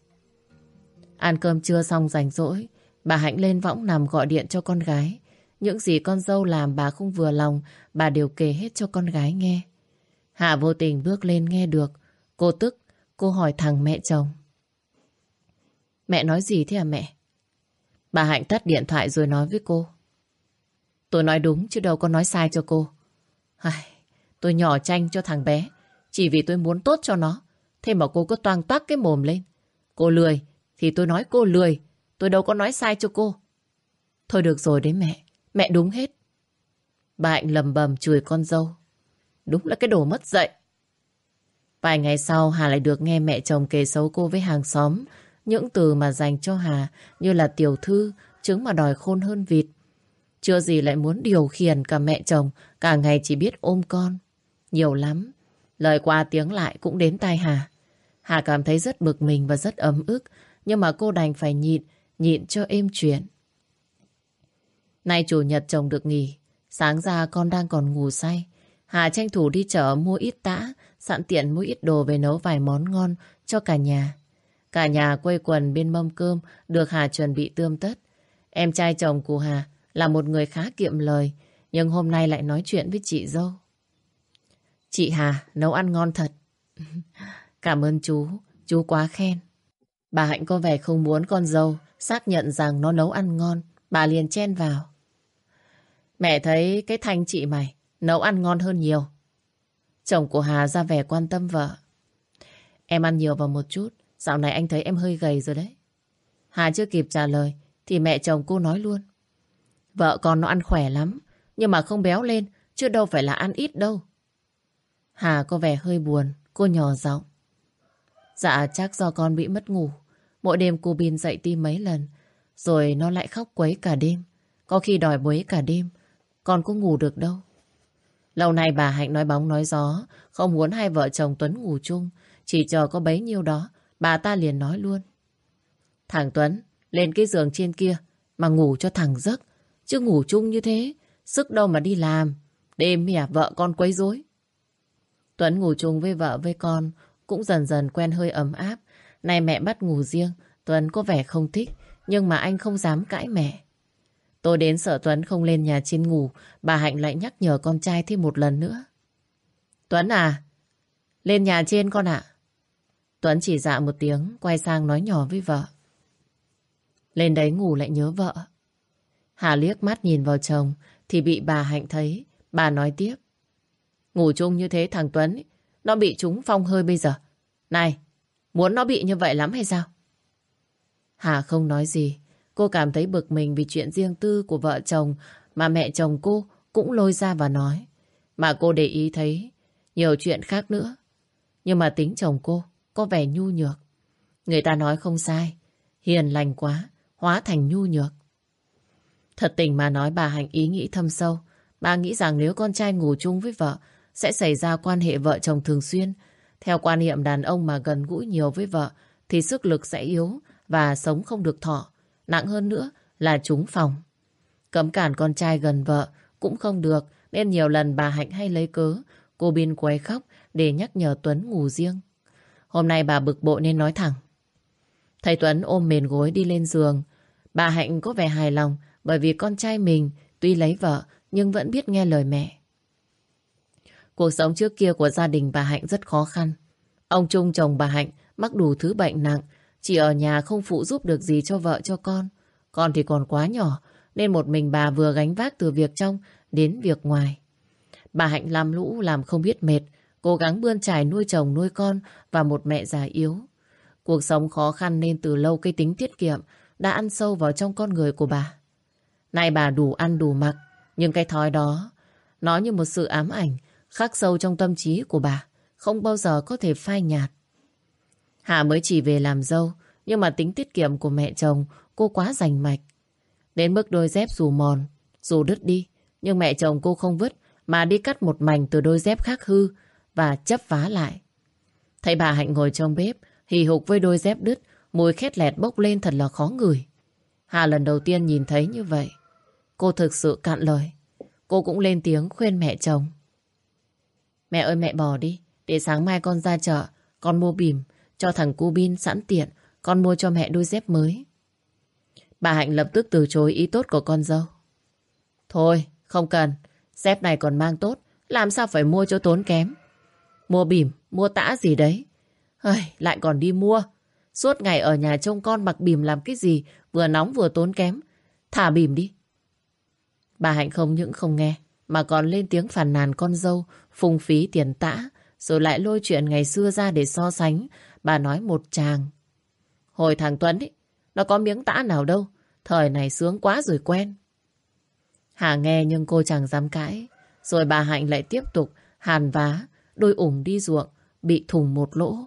Ăn cơm trưa xong rảnh rỗi, bà Hạnh lên võng nằm gọi điện cho con gái. Những gì con dâu làm bà không vừa lòng, bà đều kể hết cho con gái nghe. hạ vô tình bước lên nghe được. Cô tức, cô hỏi thằng mẹ chồng. Mẹ nói gì thế à mẹ? Bà Hạnh tắt điện thoại rồi nói với cô. Tôi nói đúng chứ đâu có nói sai cho cô. Ai, tôi nhỏ tranh cho thằng bé. Chỉ vì tôi muốn tốt cho nó. Thế mà cô cứ toang toát cái mồm lên. Cô lười, thì tôi nói cô lười. Tôi đâu có nói sai cho cô. Thôi được rồi đấy mẹ. Mẹ đúng hết. Bà Hạnh lầm bầm chửi con dâu. Đúng là cái đồ mất dạy. Vài ngày sau Hà lại được nghe mẹ chồng kể xấu cô với hàng xóm. Những từ mà dành cho Hà như là tiểu thư, trứng mà đòi khôn hơn vịt. Chưa gì lại muốn điều khiển cả mẹ chồng, cả ngày chỉ biết ôm con. Nhiều lắm. Lời qua tiếng lại cũng đến tai Hà. Hà cảm thấy rất bực mình và rất ấm ức, nhưng mà cô đành phải nhịn, nhịn cho êm chuyện. Nay chủ nhật chồng được nghỉ, sáng ra con đang còn ngủ say. Hà tranh thủ đi chợ mua ít tã, sẵn tiện mua ít đồ về nấu vài món ngon cho cả nhà. Cả nhà quây quần bên mâm cơm được Hà chuẩn bị tươm tất. Em trai chồng của Hà là một người khá kiệm lời, nhưng hôm nay lại nói chuyện với chị dâu. Chị Hà, nấu ăn ngon thật. Cảm ơn chú, chú quá khen. Bà Hạnh có vẻ không muốn con dâu xác nhận rằng nó nấu ăn ngon, bà liền chen vào. Mẹ thấy cái thanh chị mày nấu ăn ngon hơn nhiều. Chồng của Hà ra vẻ quan tâm vợ. Em ăn nhiều vào một chút, dạo này anh thấy em hơi gầy rồi đấy. Hà chưa kịp trả lời thì mẹ chồng cô nói luôn. Vợ con nó ăn khỏe lắm, nhưng mà không béo lên, chứ đâu phải là ăn ít đâu. Hà có vẻ hơi buồn, cô nhỏ giọng. Dạ chắc do con bị mất ngủ. Mỗi đêm cô Bin dậy tim mấy lần, rồi nó lại khóc quấy cả đêm. Có khi đòi bấy cả đêm, con có ngủ được đâu. Lâu nay bà Hạnh nói bóng nói gió, không muốn hai vợ chồng Tuấn ngủ chung, chỉ chờ có bấy nhiêu đó, bà ta liền nói luôn. Thằng Tuấn, lên cái giường trên kia, mà ngủ cho thằng giấc, chứ ngủ chung như thế, sức đâu mà đi làm, đêm mẹ vợ con quấy rối. Tuấn ngủ chung với vợ với con, cũng dần dần quen hơi ấm áp. Nay mẹ bắt ngủ riêng, Tuấn có vẻ không thích, nhưng mà anh không dám cãi mẹ. Tôi đến sợ Tuấn không lên nhà trên ngủ, bà Hạnh lại nhắc nhở con trai thêm một lần nữa. Tuấn à, lên nhà trên con ạ. Tuấn chỉ dạ một tiếng, quay sang nói nhỏ với vợ. Lên đấy ngủ lại nhớ vợ. Hà liếc mắt nhìn vào chồng, thì bị bà Hạnh thấy. Bà nói tiếp. Ngủ chung như thế thằng Tuấn, nó bị trúng phong hơi bây giờ. Này, muốn nó bị như vậy lắm hay sao? Hà không nói gì. Cô cảm thấy bực mình vì chuyện riêng tư của vợ chồng mà mẹ chồng cô cũng lôi ra và nói. Mà cô để ý thấy nhiều chuyện khác nữa. Nhưng mà tính chồng cô có vẻ nhu nhược. Người ta nói không sai. Hiền lành quá, hóa thành nhu nhược. Thật tình mà nói bà Hạnh ý nghĩ thâm sâu. Bà nghĩ rằng nếu con trai ngủ chung với vợ sẽ xảy ra quan hệ vợ chồng thường xuyên. Theo quan niệm đàn ông mà gần gũi nhiều với vợ, thì sức lực sẽ yếu và sống không được thọ. Nặng hơn nữa là trúng phòng. Cấm cản con trai gần vợ cũng không được, nên nhiều lần bà Hạnh hay lấy cớ, cô Bin quấy khóc để nhắc nhở Tuấn ngủ riêng. Hôm nay bà bực bội nên nói thẳng. Thầy Tuấn ôm mền gối đi lên giường. Bà Hạnh có vẻ hài lòng bởi vì con trai mình tuy lấy vợ nhưng vẫn biết nghe lời mẹ. Cuộc sống trước kia của gia đình bà Hạnh rất khó khăn. Ông Trung chồng bà Hạnh mắc đủ thứ bệnh nặng, chỉ ở nhà không phụ giúp được gì cho vợ cho con. Con thì còn quá nhỏ, nên một mình bà vừa gánh vác từ việc trong đến việc ngoài. Bà Hạnh làm lũ làm không biết mệt, cố gắng bươn trải nuôi chồng nuôi con và một mẹ già yếu. Cuộc sống khó khăn nên từ lâu cái tính tiết kiệm đã ăn sâu vào trong con người của bà. Nay bà đủ ăn đủ mặc, nhưng cái thói đó nó như một sự ám ảnh khắc sâu trong tâm trí của bà không bao giờ có thể phai nhạt. Hà mới chỉ về làm dâu, nhưng mà tính tiết kiệm của mẹ chồng cô quá rành mạch. Đến mức đôi dép dù mòn, dù đứt đi, nhưng mẹ chồng cô không vứt mà đi cắt một mảnh từ đôi dép khác hư và chấp vá lại. Thấy bà Hạnh ngồi trong bếp, hì hục với đôi dép đứt, mùi khét lẹt bốc lên thật là khó ngửi. Hà lần đầu tiên nhìn thấy như vậy. Cô thực sự cạn lời. Cô cũng lên tiếng khuyên mẹ chồng. Mẹ ơi mẹ bỏ đi, để sáng mai con ra chợ, con mua bìm, cho thằng cu bin sẵn tiện, con mua cho mẹ đôi dép mới. Bà Hạnh lập tức từ chối ý tốt của con dâu. Thôi, không cần, dép này còn mang tốt, làm sao phải mua cho tốn kém. Mua bìm, mua tã gì đấy. Ây, lại còn đi mua. Suốt ngày ở nhà trông con mặc bìm làm cái gì, vừa nóng vừa tốn kém. Thả bìm đi. Bà Hạnh không những không nghe, mà còn lên tiếng phàn nàn con dâu, phung phí tiền tã, rồi lại lôi chuyện ngày xưa ra để so sánh. Bà nói một chàng. Hồi thằng Tuấn ấy, nó có miếng tã nào đâu, thời này sướng quá rồi quen. Hà nghe nhưng cô chẳng dám cãi. Rồi bà Hạnh lại tiếp tục hàn vá, đôi ủng đi ruộng, bị thùng một lỗ.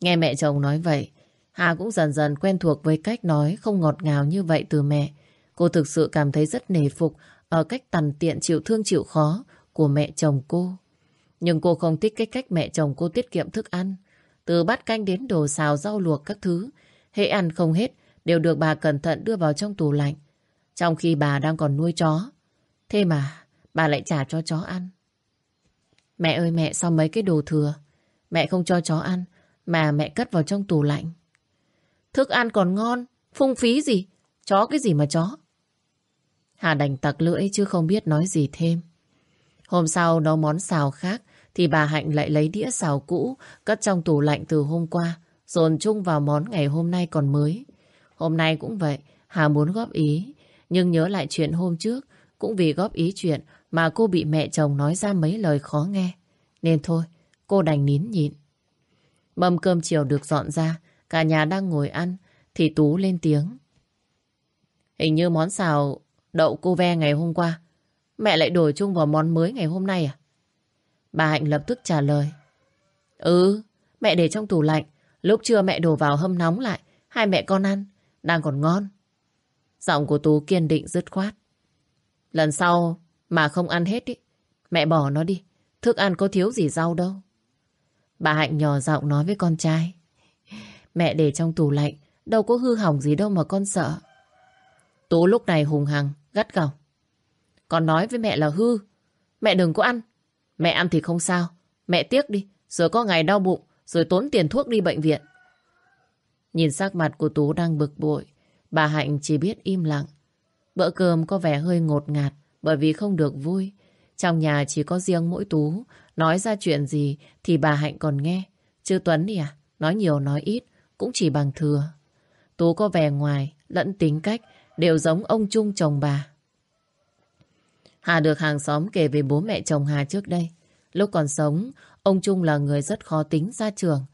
Nghe mẹ chồng nói vậy, Hà cũng dần dần quen thuộc với cách nói không ngọt ngào như vậy từ mẹ. Cô thực sự cảm thấy rất nề phục ở cách tằn tiện chịu thương chịu khó của mẹ chồng cô. Nhưng cô không thích cái cách mẹ chồng cô tiết kiệm thức ăn. Từ bát canh đến đồ xào, rau luộc các thứ. Hệ ăn không hết, đều được bà cẩn thận đưa vào trong tủ lạnh. Trong khi bà đang còn nuôi chó. Thế mà, bà lại trả cho chó ăn. Mẹ ơi mẹ, sao mấy cái đồ thừa Mẹ không cho chó ăn, Mà mẹ cất vào trong tủ lạnh Thức ăn còn ngon, Phung phí gì Chó cái gì mà chó Hà đành tặc lưỡi chứ không biết nói gì thêm Hôm sau nấu món xào khác Thì bà Hạnh lại lấy đĩa xào cũ Cất trong tủ lạnh từ hôm qua Dồn chung vào món ngày hôm nay còn mới Hôm nay cũng vậy Hà muốn góp ý Nhưng nhớ lại chuyện hôm trước Cũng vì góp ý chuyện mà cô bị mẹ chồng nói ra mấy lời khó nghe. Nên thôi, cô đành nín nhịn. Mâm cơm chiều được dọn ra, cả nhà đang ngồi ăn, thì Tú lên tiếng. Hình như món xào đậu cô ve ngày hôm qua, mẹ lại đổi chung vào món mới ngày hôm nay à? Bà Hạnh lập tức trả lời. Ừ, mẹ để trong tủ lạnh, lúc trưa mẹ đổ vào hâm nóng lại, hai mẹ con ăn, đang còn ngon. Giọng của Tú kiên định dứt khoát. Lần sau mà không ăn hết ý. Mẹ bỏ nó đi. Thức ăn có thiếu gì rau đâu. Bà Hạnh nhỏ giọng nói với con trai. Mẹ để trong tủ lạnh. Đâu có hư hỏng gì đâu mà con sợ. Tú lúc này hùng hằng, gắt gỏng còn nói với mẹ là hư. Mẹ đừng có ăn. Mẹ ăn thì không sao. Mẹ tiếc đi. Rồi có ngày đau bụng. Rồi tốn tiền thuốc đi bệnh viện. Nhìn sắc mặt của Tú đang bực bội. Bà Hạnh chỉ biết im lặng. Bữa cơm có vẻ hơi ngột ngạt bởi vì không được vui. Trong nhà chỉ có riêng mỗi Tú, nói ra chuyện gì thì bà Hạnh còn nghe. Chứ Tuấn thì à, nói nhiều nói ít, cũng chỉ bằng thừa. Tú có vẻ ngoài, lẫn tính cách, đều giống ông Trung chồng bà. Hà được hàng xóm kể về bố mẹ chồng Hà trước đây. Lúc còn sống, ông Trung là người rất khó tính ra trường.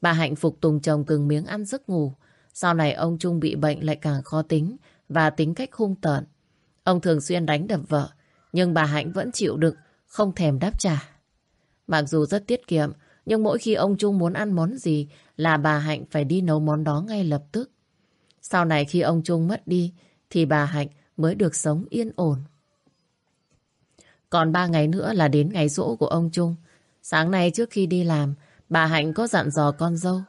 Bà Hạnh phục tùng chồng từng miếng ăn giấc ngủ. Sau này ông Trung bị bệnh lại càng khó tính và tính cách hung tợn. Ông thường xuyên đánh đập vợ, nhưng bà Hạnh vẫn chịu đựng, không thèm đáp trả. Mặc dù rất tiết kiệm, nhưng mỗi khi ông Trung muốn ăn món gì là bà Hạnh phải đi nấu món đó ngay lập tức. Sau này khi ông Trung mất đi, thì bà Hạnh mới được sống yên ổn. Còn ba ngày nữa là đến ngày rỗ của ông Trung. Sáng nay trước khi đi làm, bà Hạnh có dặn dò con dâu.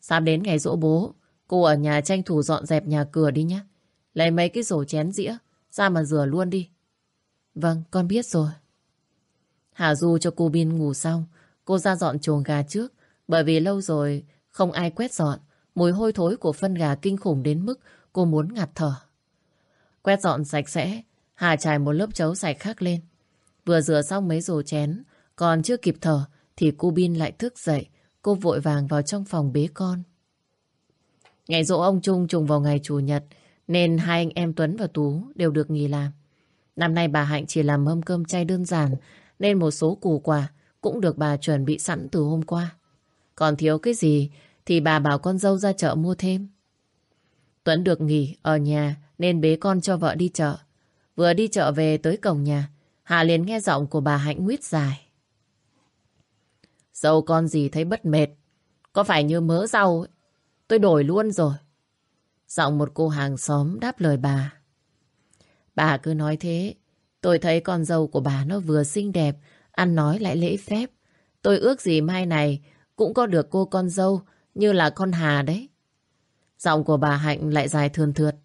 Sắp đến ngày rỗ bố, cô ở nhà tranh thủ dọn dẹp nhà cửa đi nhé. Lấy mấy cái rổ chén dĩa ra mà rửa luôn đi. Vâng, con biết rồi. Hà Du cho cô Bin ngủ xong, cô ra dọn chuồng gà trước, bởi vì lâu rồi không ai quét dọn. Mùi hôi thối của phân gà kinh khủng đến mức cô muốn ngạt thở. Quét dọn sạch sẽ, Hà trải một lớp chấu sạch khác lên. Vừa rửa xong mấy rổ chén, còn chưa kịp thở thì cô Bin lại thức dậy. Cô vội vàng vào trong phòng bế con. Ngày dỗ ông Trung trùng vào ngày Chủ nhật nên hai anh em Tuấn và Tú đều được nghỉ làm. Năm nay bà Hạnh chỉ làm mâm cơm chay đơn giản nên một số củ quả cũng được bà chuẩn bị sẵn từ hôm qua. Còn thiếu cái gì thì bà bảo con dâu ra chợ mua thêm. Tuấn được nghỉ ở nhà nên bế con cho vợ đi chợ. Vừa đi chợ về tới cổng nhà, Hà liền nghe giọng của bà Hạnh nguyết dài. Dâu con gì thấy bất mệt. Có phải như mớ rau ấy. Tôi đổi luôn rồi. Giọng một cô hàng xóm đáp lời bà. Bà cứ nói thế. Tôi thấy con dâu của bà nó vừa xinh đẹp, ăn nói lại lễ phép. Tôi ước gì mai này cũng có được cô con dâu như là con Hà đấy. Giọng của bà Hạnh lại dài thườn thượt.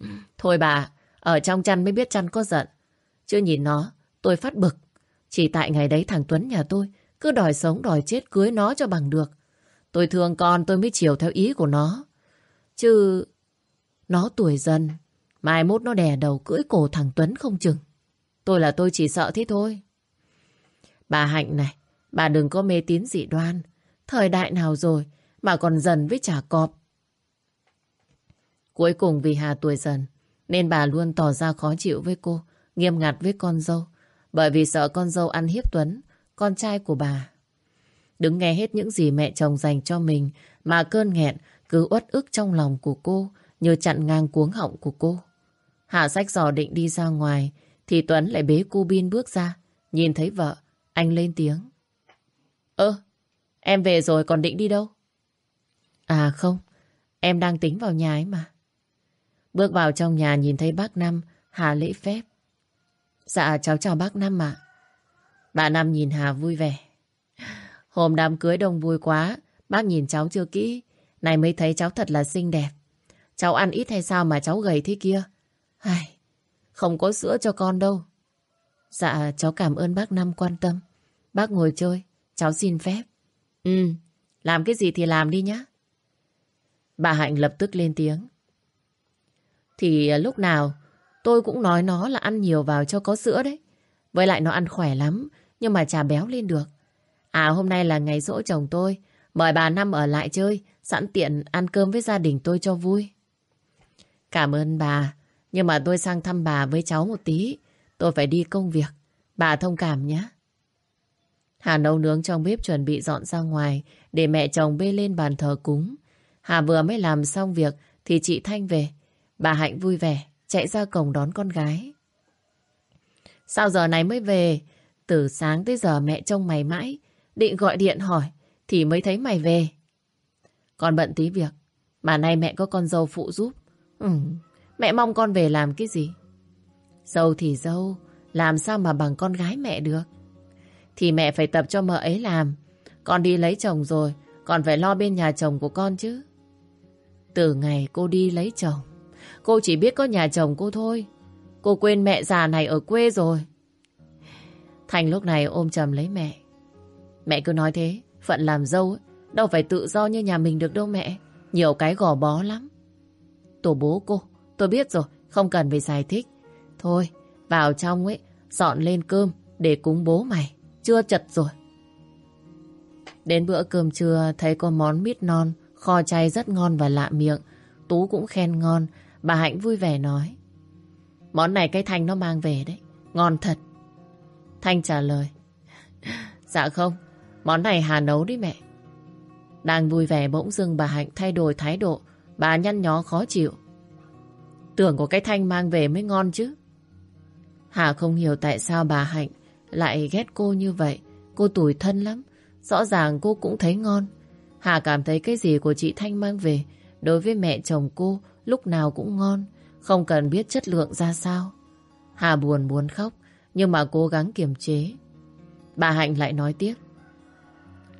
Ừ, thôi bà, ở trong chăn mới biết chăn có giận. chưa nhìn nó, tôi phát bực. Chỉ tại ngày đấy thằng Tuấn nhà tôi cứ đòi sống đòi chết cưới nó cho bằng được. Tôi thương con tôi mới chiều theo ý của nó. Chứ nó tuổi dần, mai mốt nó đè đầu cưỡi cổ thằng Tuấn không chừng. Tôi là tôi chỉ sợ thế thôi. Bà Hạnh này, bà đừng có mê tín dị đoan. Thời đại nào rồi mà còn dần với trả cọp. Cuối cùng vì Hà tuổi dần nên bà luôn tỏ ra khó chịu với cô, nghiêm ngặt với con dâu. Bởi vì sợ con dâu ăn hiếp Tuấn, con trai của bà. Đứng nghe hết những gì mẹ chồng dành cho mình mà cơn nghẹn cứ uất ức trong lòng của cô như chặn ngang cuống họng của cô. Hạ sách giò định đi ra ngoài thì Tuấn lại bế cô Bin bước ra. Nhìn thấy vợ, anh lên tiếng. Ơ, em về rồi còn định đi đâu? À không, em đang tính vào nhà ấy mà. Bước vào trong nhà nhìn thấy bác Năm, Hà lễ phép. Dạ cháu chào bác Năm ạ. Bà Năm nhìn Hà vui vẻ. Hôm đám cưới đông vui quá, bác nhìn cháu chưa kỹ, này mới thấy cháu thật là xinh đẹp. Cháu ăn ít hay sao mà cháu gầy thế kia? Ai, không có sữa cho con đâu. Dạ, cháu cảm ơn bác Năm quan tâm. Bác ngồi chơi, cháu xin phép. Ừ, làm cái gì thì làm đi nhá. Bà Hạnh lập tức lên tiếng. Thì à, lúc nào tôi cũng nói nó là ăn nhiều vào cho có sữa đấy. Với lại nó ăn khỏe lắm, nhưng mà chả béo lên được. À hôm nay là ngày rỗ chồng tôi, mời bà Năm ở lại chơi, sẵn tiện ăn cơm với gia đình tôi cho vui. Cảm ơn bà, nhưng mà tôi sang thăm bà với cháu một tí, tôi phải đi công việc. Bà thông cảm nhé. Hà nấu nướng trong bếp chuẩn bị dọn ra ngoài để mẹ chồng bê lên bàn thờ cúng. Hà vừa mới làm xong việc thì chị Thanh về. Bà Hạnh vui vẻ, chạy ra cổng đón con gái. Sao giờ này mới về? Từ sáng tới giờ mẹ trông mày mãi. Định gọi điện hỏi thì mới thấy mày về. Con bận tí việc. Mà nay mẹ có con dâu phụ giúp. Ừ, mẹ mong con về làm cái gì? Dâu thì dâu, làm sao mà bằng con gái mẹ được? Thì mẹ phải tập cho mợ ấy làm. Con đi lấy chồng rồi, còn phải lo bên nhà chồng của con chứ. Từ ngày cô đi lấy chồng, cô chỉ biết có nhà chồng cô thôi. Cô quên mẹ già này ở quê rồi. Thành lúc này ôm chầm lấy mẹ. Mẹ cứ nói thế, phận làm dâu ấy, đâu phải tự do như nhà mình được đâu mẹ. Nhiều cái gò bó lắm. Tổ bố cô, tôi biết rồi, không cần phải giải thích. Thôi, vào trong ấy, dọn lên cơm để cúng bố mày. Chưa chật rồi. Đến bữa cơm trưa thấy có món mít non, kho chay rất ngon và lạ miệng. Tú cũng khen ngon, bà Hạnh vui vẻ nói. Món này cái Thanh nó mang về đấy, ngon thật. Thanh trả lời. Dạ không, món này Hà nấu đấy mẹ. Đang vui vẻ bỗng dưng bà Hạnh thay đổi thái độ, bà nhăn nhó khó chịu. Tưởng của cái Thanh mang về mới ngon chứ. Hà không hiểu tại sao bà Hạnh lại ghét cô như vậy. Cô tủi thân lắm. Rõ ràng cô cũng thấy ngon. Hà cảm thấy cái gì của chị Thanh mang về đối với mẹ chồng cô lúc nào cũng ngon. Không cần biết chất lượng ra sao. Hà buồn muốn khóc nhưng mà cố gắng kiềm chế. Bà Hạnh lại nói tiếp.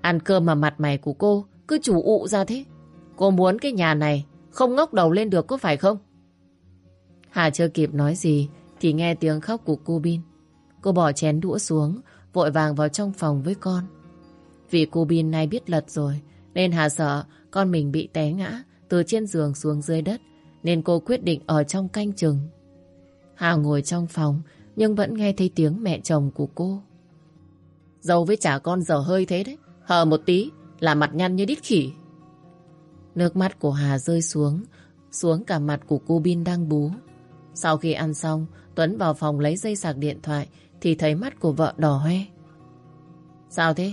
Ăn cơm mà mặt mày của cô cứ chủ ụ ra thế. Cô muốn cái nhà này không ngóc đầu lên được có phải không? Hà chưa kịp nói gì thì nghe tiếng khóc của cô Bin. Cô bỏ chén đũa xuống, vội vàng vào trong phòng với con. Vì cô Bin nay biết lật rồi, nên Hà sợ con mình bị té ngã từ trên giường xuống dưới đất, nên cô quyết định ở trong canh chừng. Hà ngồi trong phòng, nhưng vẫn nghe thấy tiếng mẹ chồng của cô. Dâu với trả con dở hơi thế đấy, hờ một tí là mặt nhăn như đít khỉ. Nước mắt của Hà rơi xuống, xuống cả mặt của cô Bin đang bú. Sau khi ăn xong, Tuấn vào phòng lấy dây sạc điện thoại thì thấy mắt của vợ đỏ hoe. Sao thế?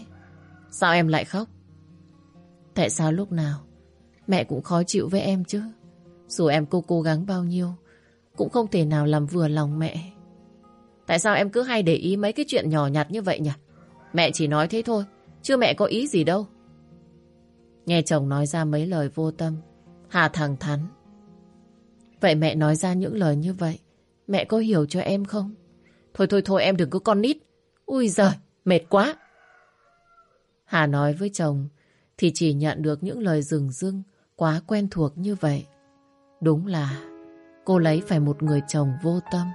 Sao em lại khóc? Tại sao lúc nào mẹ cũng khó chịu với em chứ? Dù em cô cố gắng bao nhiêu cũng không thể nào làm vừa lòng mẹ. Tại sao em cứ hay để ý mấy cái chuyện nhỏ nhặt như vậy nhỉ? Mẹ chỉ nói thế thôi. Chưa mẹ có ý gì đâu. Nghe chồng nói ra mấy lời vô tâm, Hà thẳng thắn. Vậy mẹ nói ra những lời như vậy, mẹ có hiểu cho em không? Thôi thôi thôi em đừng có con nít. Ui giời, mệt quá. Hà nói với chồng thì chỉ nhận được những lời rừng rưng quá quen thuộc như vậy. Đúng là cô lấy phải một người chồng vô tâm.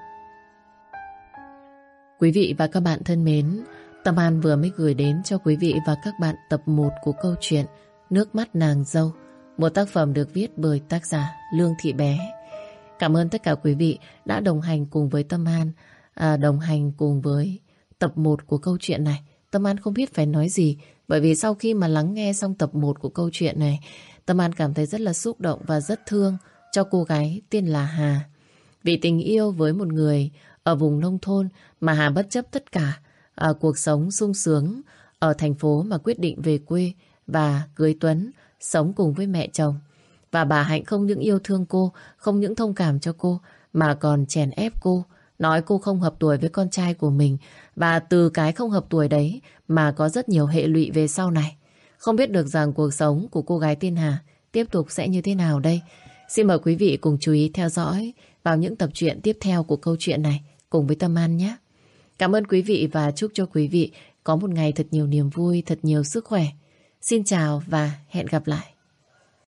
Quý vị và các bạn thân mến, Tâm An vừa mới gửi đến cho quý vị và các bạn tập 1 của câu chuyện Nước mắt nàng dâu, một tác phẩm được viết bởi tác giả Lương Thị Bé. Cảm ơn tất cả quý vị đã đồng hành cùng với Tâm An, à, đồng hành cùng với tập 1 của câu chuyện này. Tâm An không biết phải nói gì, bởi vì sau khi mà lắng nghe xong tập 1 của câu chuyện này, Tâm An cảm thấy rất là xúc động và rất thương cho cô gái tên là Hà. Vì tình yêu với một người ở vùng nông thôn mà Hà bất chấp tất cả à, cuộc sống sung sướng ở thành phố mà quyết định về quê và cưới Tuấn sống cùng với mẹ chồng. Và bà Hạnh không những yêu thương cô, không những thông cảm cho cô, mà còn chèn ép cô, nói cô không hợp tuổi với con trai của mình. Và từ cái không hợp tuổi đấy mà có rất nhiều hệ lụy về sau này. Không biết được rằng cuộc sống của cô gái tên Hà tiếp tục sẽ như thế nào đây. Xin mời quý vị cùng chú ý theo dõi vào những tập truyện tiếp theo của câu chuyện này cùng với Tâm An nhé. Cảm ơn quý vị và chúc cho quý vị có một ngày thật nhiều niềm vui, thật nhiều sức khỏe. Xin chào và hẹn gặp lại.